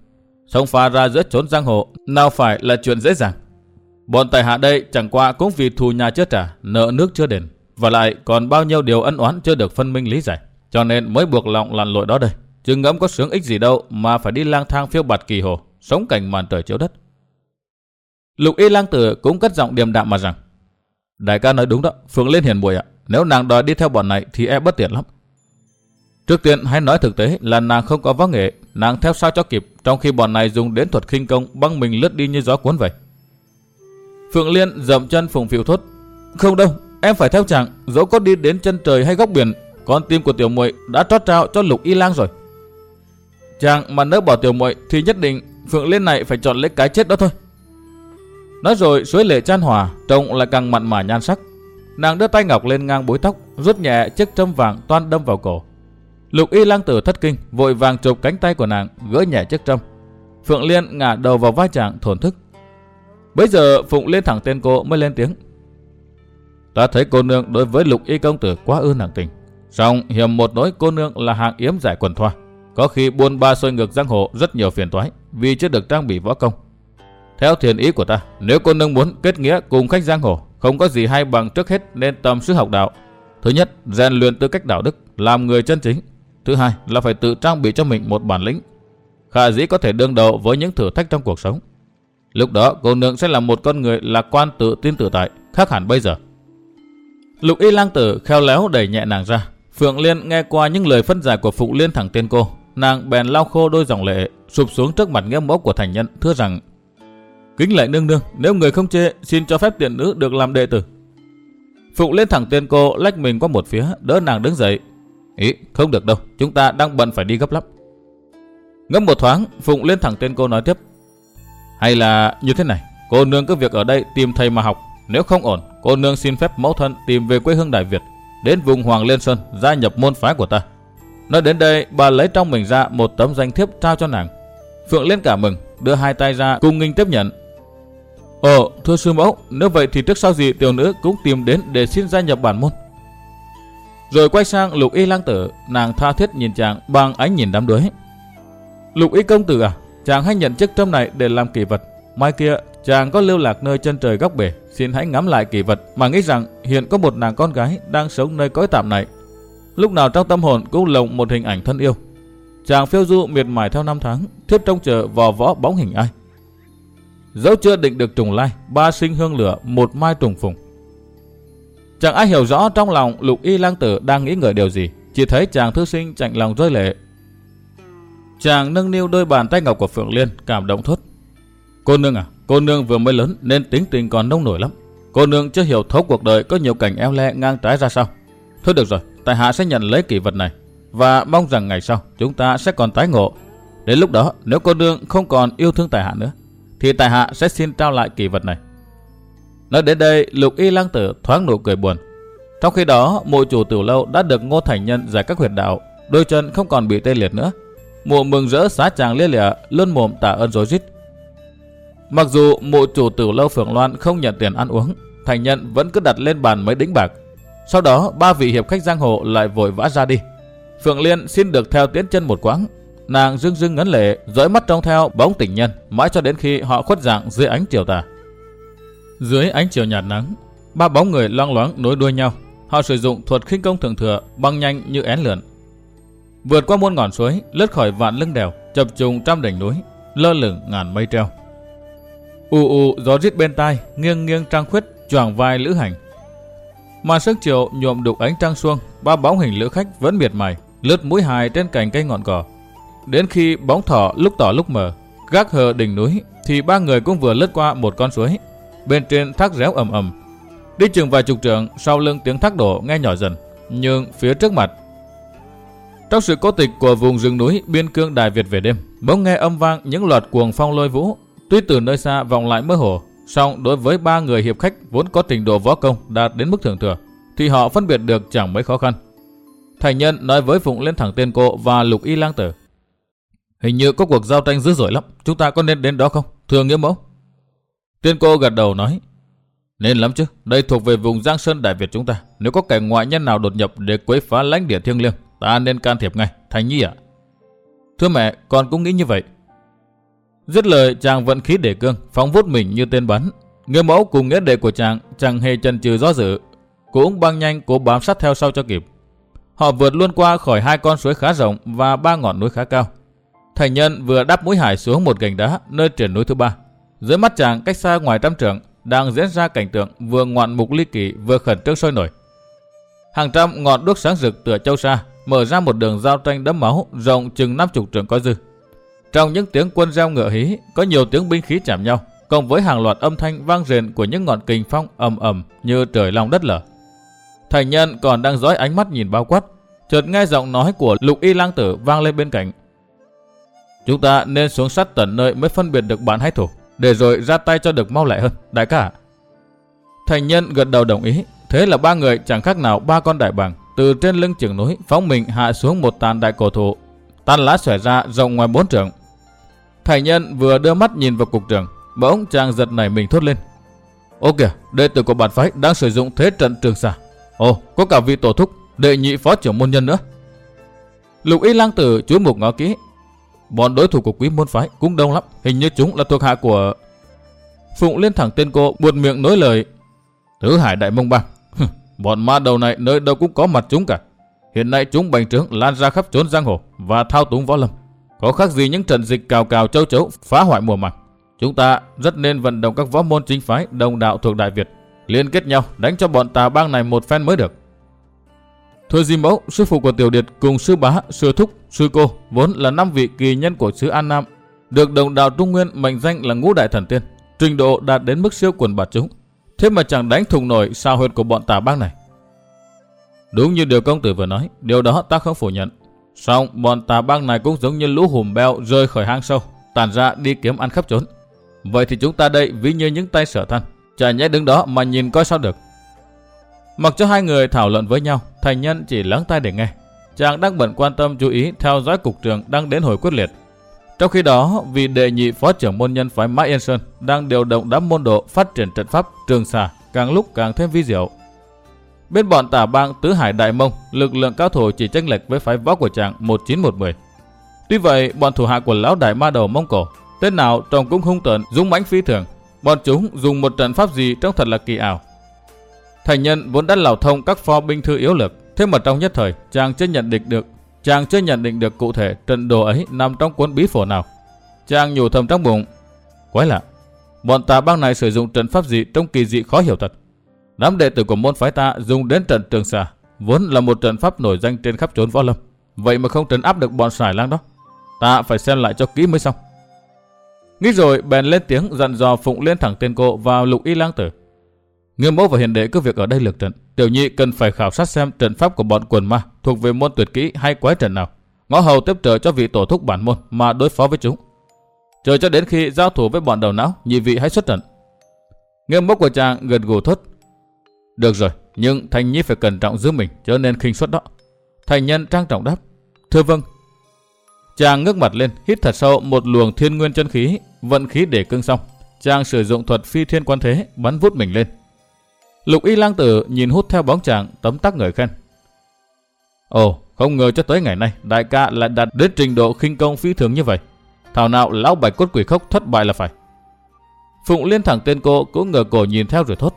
Sông pha ra giữa trốn giang hồ, nào phải là chuyện dễ dàng. Bọn tài hạ đây chẳng qua cũng vì thù nhà chưa trả, nợ nước chưa đền, và lại còn bao nhiêu điều ân oán chưa được phân minh lý giải, cho nên mới buộc lòng lặn lội đó đây. Chứ ngẫm có sướng ích gì đâu mà phải đi lang thang phiêu bạt kỳ hồ, sống cảnh màn trời chiếu đất. Lục y lang tử cũng cất giọng điềm đạm mà rằng, Đại ca nói đúng đó, Phượng Liên hiền buổi ạ, nếu nàng đòi đi theo bọn này thì e bất tiện lắm. Trước tiên hãy nói thực tế là nàng không có võ nghệ, nàng theo sao cho kịp, trong khi bọn này dùng đến thuật khinh công băng mình lướt đi như gió cuốn vậy. Phượng Liên dậm chân phùng phiu thốt. Không đâu, em phải theo chàng, dẫu có đi đến chân trời hay góc biển, con tim của tiểu muội đã trót trao cho lục y lang rồi. Chàng mà nỡ bỏ tiểu muội thì nhất định Phượng Liên này phải chọn lấy cái chết đó thôi. Nói rồi suối lệ chan hòa, trông lại càng mặn mà nhan sắc. Nàng đưa tay ngọc lên ngang bối tóc, rút nhẹ chiếc trâm vàng toan đâm vào cổ. Lục y lang tử thất kinh, vội vàng chụp cánh tay của nàng, gỡ nhẹ chiếc trâm. Phượng Liên ngả đầu vào vai chàng thổn thức. Bây giờ Phụng Liên thẳng tên cô mới lên tiếng. Ta thấy cô nương đối với lục y công tử quá ư nàng tình. Xong hiểm một nỗi cô nương là hạng yếm giải quần thoa. Có khi buôn ba xoay ngược giang hồ rất nhiều phiền toái vì chưa được trang bị võ công. Theo thiền ý của ta, nếu cô nương muốn kết nghĩa cùng khách giang hồ, không có gì hay bằng trước hết nên tâm sức học đạo. Thứ nhất, rèn luyện tư cách đạo đức, làm người chân chính. Thứ hai là phải tự trang bị cho mình một bản lĩnh. Khả dĩ có thể đương đầu với những thử thách trong cuộc sống. Lúc đó cô nương sẽ là một con người lạc quan tự tin tự tại, khác hẳn bây giờ. Lục y lang tử khéo léo đẩy nhẹ nàng ra. Phượng Liên nghe qua những lời phân giải của Phụ Liên thẳng tên cô. Nàng bèn lau khô đôi dòng lệ, sụp xuống trước mặt nghĩa mẫu của thành nhân, thưa rằng Kính lệ nương nương, nếu người không chê, xin cho phép tiện nữ được làm đệ tử. Phụ Liên thẳng tên cô lách mình qua một phía, đỡ nàng đứng dậy. Ý, không được đâu, chúng ta đang bận phải đi gấp lắm. Ngâm một thoáng, Phụng lên thẳng tên cô nói tiếp. Hay là như thế này, cô nương cứ việc ở đây tìm thầy mà học. Nếu không ổn, cô nương xin phép mẫu thân tìm về quê hương Đại Việt, đến vùng Hoàng Liên Sơn, gia nhập môn phái của ta. Nói đến đây, bà lấy trong mình ra một tấm danh thiếp trao cho nàng. Phượng lên cả mừng, đưa hai tay ra cùng nghinh tiếp nhận. Ồ, thưa sư mẫu, nếu vậy thì trước sau gì tiểu nữ cũng tìm đến để xin gia nhập bản môn. Rồi quay sang lục y lang tử, nàng tha thiết nhìn chàng bằng ánh nhìn đám đuối. Lục y công tử à, chàng hãy nhận chiếc trâm này để làm kỷ vật. Mai kia, chàng có lưu lạc nơi chân trời góc bể, xin hãy ngắm lại kỷ vật mà nghĩ rằng hiện có một nàng con gái đang sống nơi cõi tạm này. Lúc nào trong tâm hồn cũng lồng một hình ảnh thân yêu. Chàng phiêu du miệt mài theo năm tháng, thiếp trông chờ vò võ bóng hình ai. Dẫu chưa định được trùng lai, ba sinh hương lửa, một mai trùng phùng. Chẳng ai hiểu rõ trong lòng lục y lang tử đang nghĩ ngợi điều gì, chỉ thấy chàng thư sinh chạnh lòng rơi lệ, Chàng nâng niu đôi bàn tay ngọc của Phượng Liên, cảm động thốt. Cô nương à, Cô nương vừa mới lớn nên tính tình còn nông nổi lắm. Cô nương chưa hiểu thấu cuộc đời có nhiều cảnh eo le ngang trái ra sao. Thôi được rồi, tại hạ sẽ nhận lấy kỷ vật này. Và mong rằng ngày sau chúng ta sẽ còn tái ngộ. Đến lúc đó nếu cô nương không còn yêu thương tại hạ nữa, thì tại hạ sẽ xin trao lại kỷ vật này. Nói đến đây, lục y lang tử thoáng nụ cười buồn. Trong khi đó, mộ chủ tiểu lâu đã được ngô thành nhân giải các huyệt đạo, đôi chân không còn bị tê liệt nữa. Mộ mừng rỡ xá chàng lia lịa, luôn mồm tạ ơn rối rít. Mặc dù mộ chủ tiểu lâu Phượng Loan không nhận tiền ăn uống, thành nhân vẫn cứ đặt lên bàn mấy đĩnh bạc. Sau đó, ba vị hiệp khách giang hồ lại vội vã ra đi. Phượng Liên xin được theo tiến chân một quãng. Nàng dưng dưng ngấn lệ, dõi mắt trông theo bóng tình nhân, mãi cho đến khi họ khuất dạng dưới ánh chiều tà. Dưới ánh chiều nhạt nắng, ba bóng người loang loáng nối đuôi nhau. Họ sử dụng thuật khinh công thượng thừa băng nhanh như én lượn. Vượt qua muôn ngọn suối, lướt khỏi vạn lưng đèo, chập trùng trăm đỉnh núi, lơ lửng ngàn mây treo. U u gió rít bên tai, nghiêng nghiêng trăng khuyết, choàng vai lữ hành. Màn sức chiều nhuộm đục ánh trăng xuông, ba bóng hình lữ khách vẫn miệt mài, lướt mũi hài trên cành cây ngọn cỏ. Đến khi bóng thỏ lúc tỏ lúc mờ, gác hờ đỉnh núi, thì ba người cũng vừa lướt qua một con suối. Bên trên thác réo ầm ầm. Đi chừng vài chục trượng, sau lưng tiếng thác đổ nghe nhỏ dần, nhưng phía trước mặt. Trong sự cố tịch của vùng rừng núi biên cương đài Việt về đêm, bỗng nghe âm vang những loạt cuồng phong lôi vũ, tuy từ nơi xa vọng lại mơ hồ, song đối với ba người hiệp khách vốn có trình độ võ công đạt đến mức thượng thừa, thì họ phân biệt được chẳng mấy khó khăn. Thành nhân nói với Phụng lên thẳng tên cô và lục y lang tử. Hình như có cuộc giao tranh dữ dội lắm, chúng ta có nên đến đó không? Thưa nghĩa mẫu. Tiên cô gật đầu nói. Nên lắm chứ, đây thuộc về vùng Giang Sơn Đại Việt chúng ta. Nếu có kẻ ngoại nhân nào đột nhập để quấy phá lãnh địa thiêng liêng, ta nên can thiệp ngay. Thành nhi ạ. Thưa mẹ, con cũng nghĩ như vậy. Dứt lời chàng vận khí để cương, phóng vút mình như tên bắn. Người mẫu cùng nghĩa đệ của chàng chẳng hề chần chừ do dự, cũng băng nhanh cố bám sát theo sau cho kịp. Họ vượt luôn qua khỏi hai con suối khá rộng và ba ngọn núi khá cao. Thành nhân vừa đắp mũi hải xuống một gành đá nơi triển núi thứ ba. Dưới mắt chàng cách xa ngoài trăm trượng đang diễn ra cảnh tượng vừa ngoạn mục ly kỳ vừa khẩn trương sôi nổi. Hàng trăm ngọn đuốc sáng rực tựa châu sa mở ra một đường giao tranh đẫm máu rộng chừng năm chục trượng có dư. Trong những tiếng quân reo ngựa hí có nhiều tiếng binh khí chạm nhau, cộng với hàng loạt âm thanh vang rền của những ngọn kình phong ầm ầm như trời long đất lở. Thành nhân còn đang dõi ánh mắt nhìn bao quát, chợt nghe giọng nói của Lục Y Lang Tử vang lên bên cạnh. Chúng ta nên xuống sát tận nơi mới phân biệt được bạn hay thủ, để rồi ra tay cho được mau lẹ hơn, đại ca. Thành nhân gật đầu đồng ý, thế là ba người chẳng khác nào ba con đại bàng từ trên lưng chừng núi phóng mình hạ xuống một tàn đại cổ thụ, tan lá xòe ra rộng ngoài bốn trượng. Thành nhân vừa đưa mắt nhìn vào cục trường, bỗng chàng giật nảy mình thốt lên. Ô kìa, đệ tử của bản phái đang sử dụng thế trận trường xà. Ồ, có cả vị tổ thúc, đệ nhị phó trưởng môn nhân nữa. Lục y lang tử chú mục ngó kỹ. Bọn đối thủ của quý môn phái cũng đông lắm, hình như chúng là thuộc hạ của... Phụng lên thẳng tên cô, buồn miệng nói lời. Tứ hải đại mông bang. Bọn ma đầu này nơi đâu cũng có mặt chúng cả. Hiện nay chúng bành trướng lan ra khắp trốn giang hồ và thao túng võ lâm. Có khác gì những trận dịch cào cào châu chấu phá hoại mùa màng. Chúng ta rất nên vận động các võ môn chính phái đồng đạo thuộc Đại Việt liên kết nhau đánh cho bọn tà bang này một phen mới được. Thưa Di Mẫu, sư phụ của Tiểu Điệt cùng sư bá, sư thúc, sư cô vốn là năm vị kỳ nhân của xứ An Nam, được đồng đạo Trung Nguyên mệnh danh là ngũ đại thần tiên, trình độ đạt đến mức siêu quần bạt chúng. Thế mà chẳng đánh thùng nổi sao huyệt của bọn tà bang này. Đúng như điều công tử vừa nói, điều đó ta không phủ nhận. Xong, bọn tà bang này cũng giống như lũ hùm beo rơi khỏi hang sâu, tàn ra đi kiếm ăn khắp trốn. Vậy thì chúng ta đây ví như những tay sở thân, chả nhẽ đứng đó mà nhìn coi sao được. Mặc cho hai người thảo luận với nhau, thành nhân chỉ lắng tai để nghe. Chàng đang bận quan tâm chú ý theo dõi cục trường đang đến hồi quyết liệt. Trong khi đó, vị đệ nhị phó trưởng môn nhân phái Mã Yên Sơn đang điều động đám môn độ phát triển trận pháp trường xà càng lúc càng thêm vi diệu. Bên bọn tả bang Tứ Hải Đại Mông, lực lượng cao thủ chỉ tranh lệch với phái võ của chàng 1910. Tuy vậy, bọn thủ hạ của lão đại ma đầu Mông Cổ, tên nào trông cũng hung tợn, dũng mãnh phi thường. Bọn chúng dùng một trận pháp gì trông thật là kỳ ảo. Thành nhân vốn đã lào thông các pho binh thư yếu lực, thế mà trong nhất thời, chàng chưa nhận định được, chàng chưa nhận định được cụ thể trận đồ ấy nằm trong cuốn bí phổ nào. Chàng nhủ thầm trong bụng, quái lạ, bọn tà bang này sử dụng trận pháp gì trong kỳ dị khó hiểu thật. Đám đệ tử của môn phái ta dùng đến trận trường xà, vốn là một trận pháp nổi danh trên khắp trốn võ lâm. Vậy mà không trấn áp được bọn xài lang đó. Ta phải xem lại cho kỹ mới xong. Nghĩ rồi bèn lên tiếng dặn dò Phụng Liên thẳng tên cô vào lục y lang tử. Nghiêm mẫu và hiền đệ cứ việc ở đây lược trận. Tiểu nhị cần phải khảo sát xem trận pháp của bọn quần ma thuộc về môn tuyệt kỹ hay quái trận nào. Ngõ hầu tiếp trợ cho vị tổ thúc bản môn mà đối phó với chúng. Chờ cho đến khi giao thủ với bọn đầu não, nhị vị hãy xuất trận. Nghiêm mẫu của chàng gật gù thốt. Được rồi, nhưng thành nhi phải cẩn trọng giữ mình, cho nên khinh suất đó. Thành nhân trang trọng đáp. Thưa vâng. Chàng ngước mặt lên, hít thật sâu một luồng thiên nguyên chân khí, vận khí để cương xong. Chàng sử dụng thuật phi thiên quan thế, bắn vút mình lên. Lục y lang tử nhìn hút theo bóng chàng, tấm tắc người khen. Ồ, không ngờ cho tới ngày nay, đại ca lại đạt đến trình độ khinh công phi thường như vậy. Thảo nào lão bạch cốt quỷ khốc thất bại là phải. Phụng liên thẳng tên cô cũng ngờ cổ nhìn theo rồi thốt.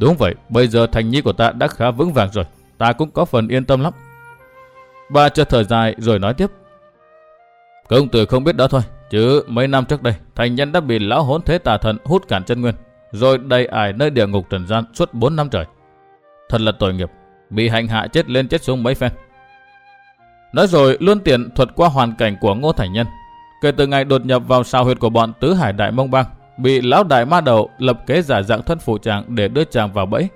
Đúng vậy, bây giờ thành nhi của ta đã khá vững vàng rồi. Ta cũng có phần yên tâm lắm. Bà chợt thở dài rồi nói tiếp. Công tử không biết đó thôi. Chứ mấy năm trước đây, thành nhân đã bị lão hỗn thế tà thần hút cản chân nguyên. Rồi đầy ải nơi địa ngục trần gian suốt 4 năm trời. Thật là tội nghiệp. Bị hành hạ chết lên chết xuống mấy phen. Nói rồi luôn tiện thuật qua hoàn cảnh của Ngô Thành Nhân. Kể từ ngày đột nhập vào sao huyệt của bọn tứ hải đại mông bang, bị lão đại ma đầu lập kế giả dạng thân phụ chàng để đưa chàng vào bẫy.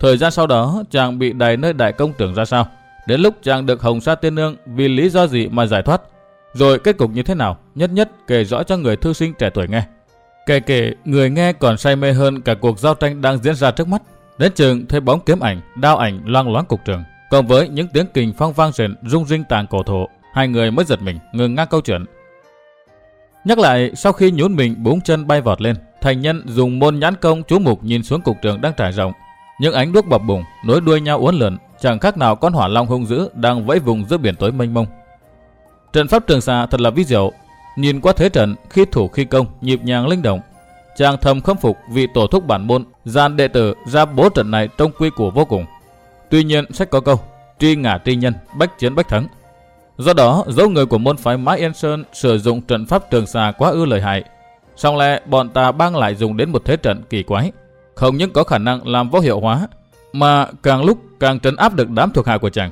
Thời gian sau đó, chàng bị đày nơi đại công tưởng ra sao. Đến lúc chàng được hồng sa tiên nương vì lý do gì mà giải thoát. Rồi kết cục như thế nào, nhất nhất kể rõ cho người thư sinh trẻ tuổi nghe. Kể kể, người nghe còn say mê hơn cả cuộc giao tranh đang diễn ra trước mắt. Đến trường thấy bóng kiếm ảnh, đao ảnh loang loáng cục trường. Cộng với những tiếng kình phong vang rền rung rinh tàng cổ thổ, hai người mới giật mình, ngừng ngang câu chuyện. Nhắc lại, sau khi nhún mình bốn chân bay vọt lên, thành nhân dùng môn nhãn công chú mục nhìn xuống cục trường đang trải rộng. Những ánh đuốc bập bùng, nối đuôi nhau uốn lượn, chẳng khác nào con hỏa long hung dữ đang vẫy vùng giữa biển tối mênh mông. Trận pháp trường xà thật là vi diệu, nhìn qua thế trận khi thủ khi công, nhịp nhàng linh động. Chàng thầm khâm phục vị tổ thúc bản môn, gian đệ tử ra bố trận này trông quy củ vô cùng. Tuy nhiên sách có câu, tri ngả tri nhân, bách chiến bách thắng. Do đó, dấu người của môn phái Mã Yên Sơn sử dụng trận pháp trường xà quá ư lợi hại. Song lẽ bọn ta bang lại dùng đến một thế trận kỳ quái, không những có khả năng làm vô hiệu hóa, mà càng lúc càng trấn áp được đám thuộc hạ của chàng.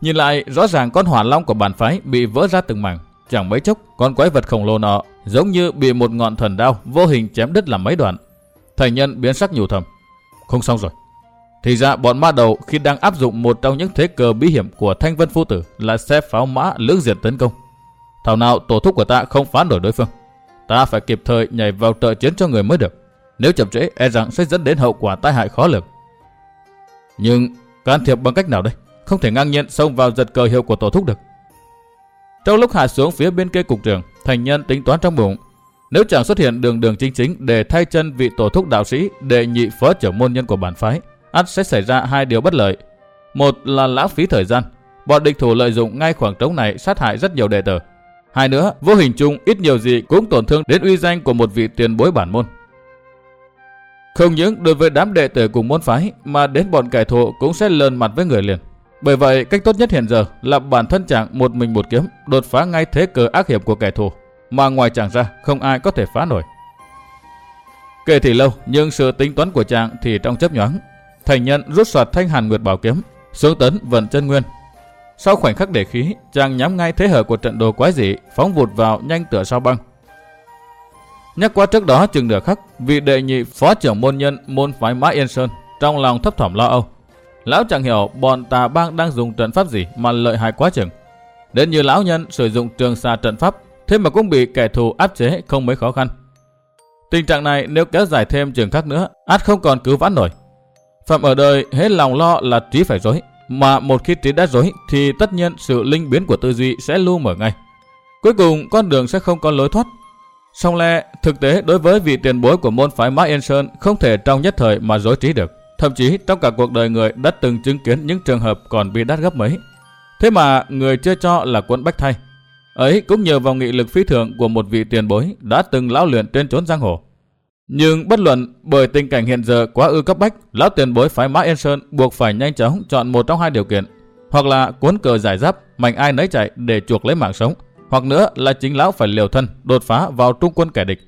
Nhìn lại, rõ ràng con hỏa long của bản phái bị vỡ ra từng mảng. Chẳng mấy chốc, con quái vật khổng lồ nọ giống như bị một ngọn thần đao vô hình chém đứt làm mấy đoạn. Thành nhân biến sắc nhủ thầm. Không xong rồi. Thì ra bọn ma đầu khi đang áp dụng một trong những thế cờ bí hiểm của Thanh Vân Phu Tử là xe pháo mã lưỡng diện tấn công. Thảo nào tổ thúc của ta không phá nổi đối phương. Ta phải kịp thời nhảy vào trợ chiến cho người mới được. Nếu chậm trễ e rằng sẽ dẫn đến hậu quả tai hại khó lường. Nhưng can thiệp bằng cách nào đây? Không thể ngang nhiên xông vào giật cờ hiệu của tổ thúc được. Trong lúc hạ xuống phía bên kia cục trường, thành nhân tính toán trong bụng. Nếu chẳng xuất hiện đường đường chính chính để thay chân vị tổ thúc đạo sĩ đệ nhị phó trưởng môn nhân của bản phái, ắt sẽ xảy ra hai điều bất lợi. Một là lãng phí thời gian, bọn địch thủ lợi dụng ngay khoảng trống này sát hại rất nhiều đệ tử. Hai nữa, vô hình chung ít nhiều gì cũng tổn thương đến uy danh của một vị tiền bối bản môn. Không những đối với đám đệ tử cùng môn phái mà đến bọn kẻ thù cũng sẽ lơn mặt với người liền. Bởi vậy, cách tốt nhất hiện giờ là bản thân chàng một mình một kiếm đột phá ngay thế cờ ác hiểm của kẻ thù, mà ngoài chàng ra không ai có thể phá nổi. Kể thì lâu, nhưng sự tính toán của chàng thì trong chấp nhoáng. Thành nhân rút soạt thanh hàn nguyệt bảo kiếm, xuống tấn vận chân nguyên. Sau khoảnh khắc để khí, chàng nhắm ngay thế hở của trận đồ quái dị, phóng vụt vào nhanh tựa sao băng. Nhắc qua trước đó chừng nửa khắc, vị đệ nhị phó trưởng môn nhân môn phái Mã Yên Sơn trong lòng thấp thỏm lo âu. Lão chẳng hiểu bọn tà bang đang dùng trận pháp gì mà lợi hại quá chừng. Đến như lão nhân sử dụng trường xa trận pháp, thế mà cũng bị kẻ thù áp chế không mấy khó khăn. Tình trạng này nếu kéo dài thêm trường khác nữa, át không còn cứu vãn nổi. Phạm ở đời hết lòng lo là trí phải dối, mà một khi trí đã dối thì tất nhiên sự linh biến của tư duy sẽ lưu mở ngay. Cuối cùng con đường sẽ không có lối thoát. Song lẽ, thực tế đối với vị tiền bối của môn phái Mã Yên Sơn không thể trong nhất thời mà dối trí được. Thậm chí trong cả cuộc đời người đã từng chứng kiến những trường hợp còn bị đắt gấp mấy. Thế mà người chưa cho là quân bách thay. Ấy cũng nhờ vào nghị lực phi thường của một vị tiền bối đã từng lão luyện trên chốn giang hồ. Nhưng bất luận bởi tình cảnh hiện giờ quá ư cấp bách, lão tiền bối phái Mã Yên Sơn buộc phải nhanh chóng chọn một trong hai điều kiện. Hoặc là cuốn cờ giải giáp, mạnh ai nấy chạy để chuộc lấy mạng sống. Hoặc nữa là chính lão phải liều thân, đột phá vào trung quân kẻ địch.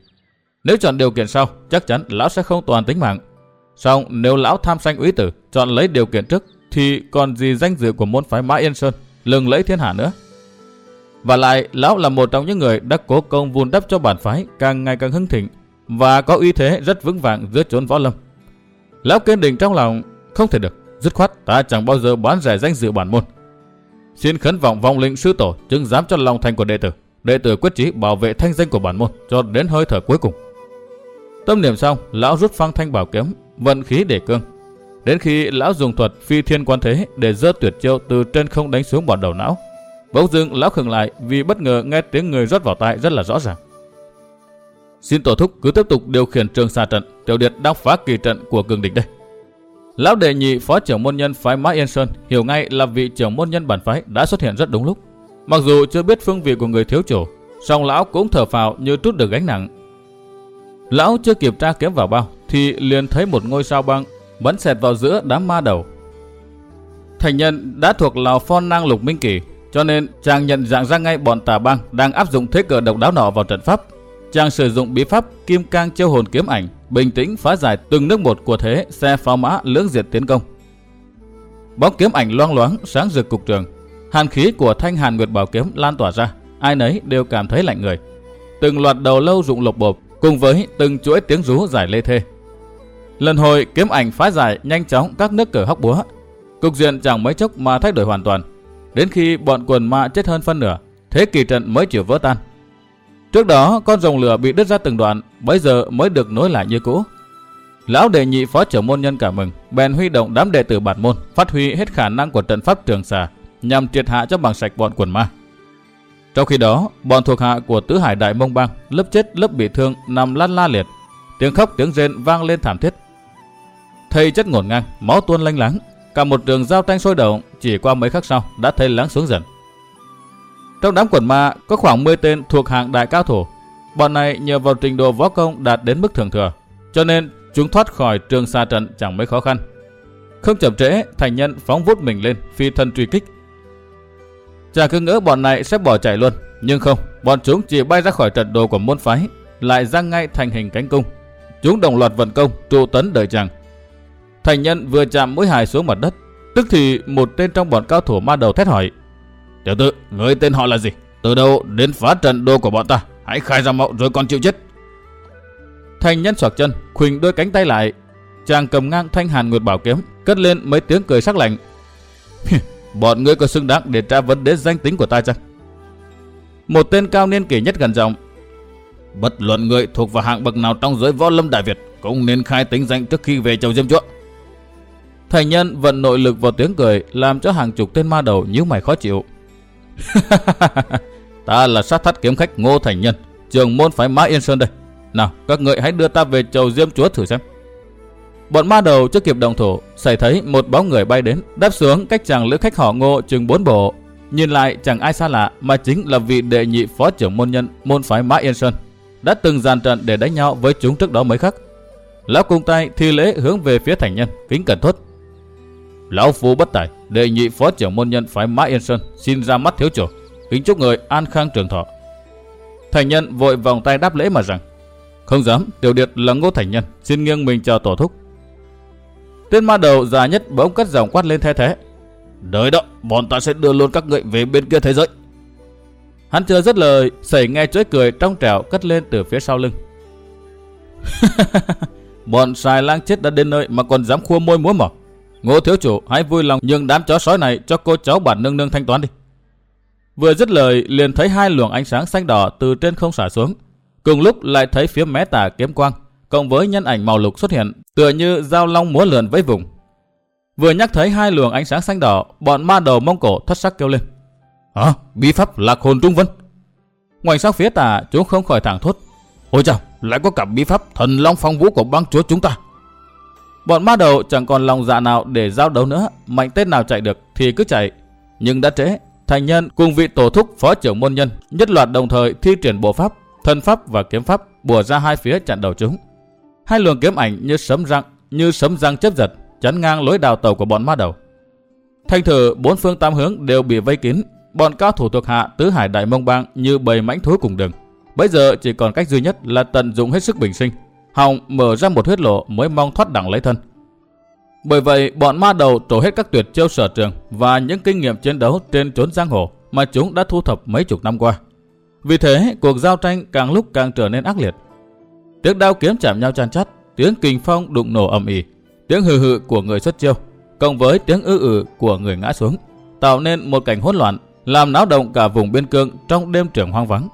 Nếu chọn điều kiện sau, chắc chắn lão sẽ không toàn tính mạng, Xong nếu lão tham sanh úy tử chọn lấy điều kiện trước thì còn gì danh dự của môn phái Mã Yên Sơn lừng lấy thiên hạ nữa. Và lại, lão là một trong những người đã cố công vun đắp cho bản phái càng ngày càng hưng thịnh và có uy thế rất vững vàng giữa chốn võ lâm. Lão kiên định trong lòng, không thể được, dứt khoát ta chẳng bao giờ bán rẻ danh dự bản môn. Xin khấn vọng vong linh sư tổ chứng giám cho lòng thành của đệ tử. Đệ tử quyết chí bảo vệ thanh danh của bản môn cho đến hơi thở cuối cùng. Tâm niệm xong, lão rút phăng thanh bảo kiếm, vận khí để cương. Đến khi lão dùng thuật phi thiên quan thế để dơ tuyệt chiêu từ trên không đánh xuống bọn đầu não. Bỗng dưng lão khừng lại vì bất ngờ nghe tiếng người rót vào tai rất là rõ ràng. Xin tổ thúc cứ tiếp tục điều khiển trường xa trận, tiểu điệt đang phá kỳ trận của cường địch đây. Lão đệ nhị phó trưởng môn nhân phái Mã Yên Sơn hiểu ngay là vị trưởng môn nhân bản phái đã xuất hiện rất đúng lúc. Mặc dù chưa biết phương vị của người thiếu chủ, song lão cũng thở phào như trút được gánh nặng. Lão chưa kịp tra kiếm vào bao thì liền thấy một ngôi sao băng bắn xẹt vào giữa đám ma đầu. Thành nhân đã thuộc lào phon năng lục minh kỳ, cho nên chàng nhận dạng ra ngay bọn tà băng đang áp dụng thế cờ độc đáo nọ vào trận pháp. Chàng sử dụng bí pháp kim cang chiêu hồn kiếm ảnh, bình tĩnh phá giải từng nước một của thế xe pháo mã lưỡng diệt tiến công. Bóng kiếm ảnh loang loáng sáng rực cục trường, hàn khí của thanh hàn nguyệt bảo kiếm lan tỏa ra, ai nấy đều cảm thấy lạnh người. Từng loạt đầu lâu rụng lục bộp, cùng với từng chuỗi tiếng rú giải lê thê. Lần hồi kiếm ảnh phá giải nhanh chóng các nước cờ hóc búa. Cục diện chẳng mấy chốc mà thay đổi hoàn toàn. Đến khi bọn quần ma chết hơn phân nửa, thế kỳ trận mới chịu vỡ tan. Trước đó con rồng lửa bị đứt ra từng đoạn, bây giờ mới được nối lại như cũ. Lão đệ nhị phó trưởng môn nhân cảm mừng, bèn huy động đám đệ tử bản môn, phát huy hết khả năng của trận pháp trường xà, nhằm triệt hạ cho bằng sạch bọn quần ma. Trong khi đó, bọn thuộc hạ của tứ hải đại mông bang, lớp chết lớp bị thương nằm lăn la liệt, tiếng khóc tiếng rên vang lên thảm thiết. Thầy chất ngổn ngang, máu tuôn lanh láng, cả một trường giao tranh sôi động, chỉ qua mấy khắc sau đã thấy lắng xuống dần. Trong đám quần ma có khoảng 10 tên thuộc hạng đại cao thủ. Bọn này nhờ vào trình độ võ công đạt đến mức thường thừa, cho nên chúng thoát khỏi trường xa trận chẳng mấy khó khăn. Không chậm trễ, thành nhân phóng vút mình lên, phi thân truy kích. Chả cứ ngỡ bọn này sẽ bỏ chạy luôn, nhưng không, bọn chúng chỉ bay ra khỏi trận đồ của môn phái, lại giang ngay thành hình cánh cung. Chúng đồng loạt vận công, trụ tấn đợi chàng. Thành nhân vừa chạm mũi hài xuống mặt đất, tức thì một tên trong bọn cao thủ ma đầu thét hỏi. Tiểu tử, người tên họ là gì? Từ đâu đến phá trận đồ của bọn ta? Hãy khai ra mạo rồi còn chịu chết. Thành nhân xoạc chân, khuỳnh đôi cánh tay lại. Chàng cầm ngang thanh hàn nguyệt bảo kiếm, cất lên mấy tiếng cười sắc lạnh. bọn ngươi có xứng đáng để tra vấn đến danh tính của ta chăng? Một tên cao niên kỷ nhất gần giọng. Bất luận người thuộc vào hạng bậc nào trong giới võ lâm Đại Việt cũng nên khai tính danh trước khi về chầu diêm chúa. Thành nhân vận nội lực vào tiếng cười làm cho hàng chục tên ma đầu nhíu mày khó chịu. ta là sát thắt kiếm khách Ngô Thành Nhân, trường môn phái Mã Yên Sơn đây. Nào, các ngươi hãy đưa ta về chầu Diêm Chúa thử xem. Bọn ma đầu chưa kịp đồng thủ, xảy thấy một bóng người bay đến, đáp xuống cách chàng lữ khách họ Ngô chừng bốn bộ. Nhìn lại chẳng ai xa lạ mà chính là vị đệ nhị phó trưởng môn nhân môn phái Mã Yên Sơn, đã từng dàn trận để đánh nhau với chúng trước đó mấy khắc. Lão cung tay thi lễ hướng về phía thành nhân, kính cẩn thốt. Lão phu bất tài, đệ nhị phó trưởng môn nhân phái Mã Yên Sơn xin ra mắt thiếu chủ, kính chúc người an khang trường thọ. Thành nhân vội vòng tay đáp lễ mà rằng, không dám, tiểu điệt là ngô thành nhân, xin nghiêng mình chào tổ thúc. Tên ma đầu già nhất bỗng cất giọng quát lên the thế. Đợi đó, bọn ta sẽ đưa luôn các người về bên kia thế giới. Hắn chưa dứt lời, sẩy nghe chuỗi cười trong trẻo cất lên từ phía sau lưng. bọn xài lang chết đã đến nơi mà còn dám khua môi múa mỏ. Ngô thiếu chủ hãy vui lòng nhường đám chó sói này cho cô cháu bản nương nương thanh toán đi. Vừa dứt lời liền thấy hai luồng ánh sáng xanh đỏ từ trên không xả xuống. Cùng lúc lại thấy phía mé tả kiếm quang, cộng với nhân ảnh màu lục xuất hiện, tựa như dao long múa lượn với vùng. Vừa nhắc thấy hai luồng ánh sáng xanh đỏ, bọn ma đầu mông cổ thất sắc kêu lên. Hả? bí pháp lạc hồn trung vân. Ngoài sắc phía tả, chúng không khỏi thẳng thốt. Ôi chào, lại có cả bí pháp thần long phong vũ của băng chúa chúng ta. Bọn ma đầu chẳng còn lòng dạ nào để giao đấu nữa, mạnh tết nào chạy được thì cứ chạy. Nhưng đã trễ, thành nhân cùng vị tổ thúc phó trưởng môn nhân nhất loạt đồng thời thi triển bộ pháp, thân pháp và kiếm pháp bùa ra hai phía chặn đầu chúng. Hai luồng kiếm ảnh như sấm răng, như sấm răng chớp giật, chắn ngang lối đào tàu của bọn ma đầu. Thành thử bốn phương tam hướng đều bị vây kín, bọn cao thủ thuộc hạ tứ hải đại mông bang như bầy mãnh thú cùng đường. Bây giờ chỉ còn cách duy nhất là tận dụng hết sức bình sinh, hòng mở ra một huyết lộ mới mong thoát đẳng lấy thân. Bởi vậy, bọn ma đầu trổ hết các tuyệt chiêu sở trường và những kinh nghiệm chiến đấu trên chốn giang hồ, mà chúng đã thu thập mấy chục năm qua. Vì thế, cuộc giao tranh càng lúc càng trở nên ác liệt. Tiếng đao kiếm chạm nhau chan chắt, tiếng kình phong đụng nổ ầm ĩ, tiếng hừ hừ của người xuất chiêu, cộng với tiếng ư ử của người ngã xuống, tạo nên một cảnh hỗn loạn, làm náo động cả vùng biên cương trong đêm trường hoang vắng.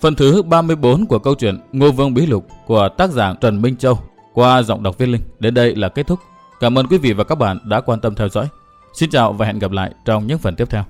Phần thứ 34 của câu chuyện Ngô Vương Bí Lục của tác giả Trần Minh Châu qua giọng đọc viên linh đến đây là kết thúc. Cảm ơn quý vị và các bạn đã quan tâm theo dõi. Xin chào và hẹn gặp lại trong những phần tiếp theo.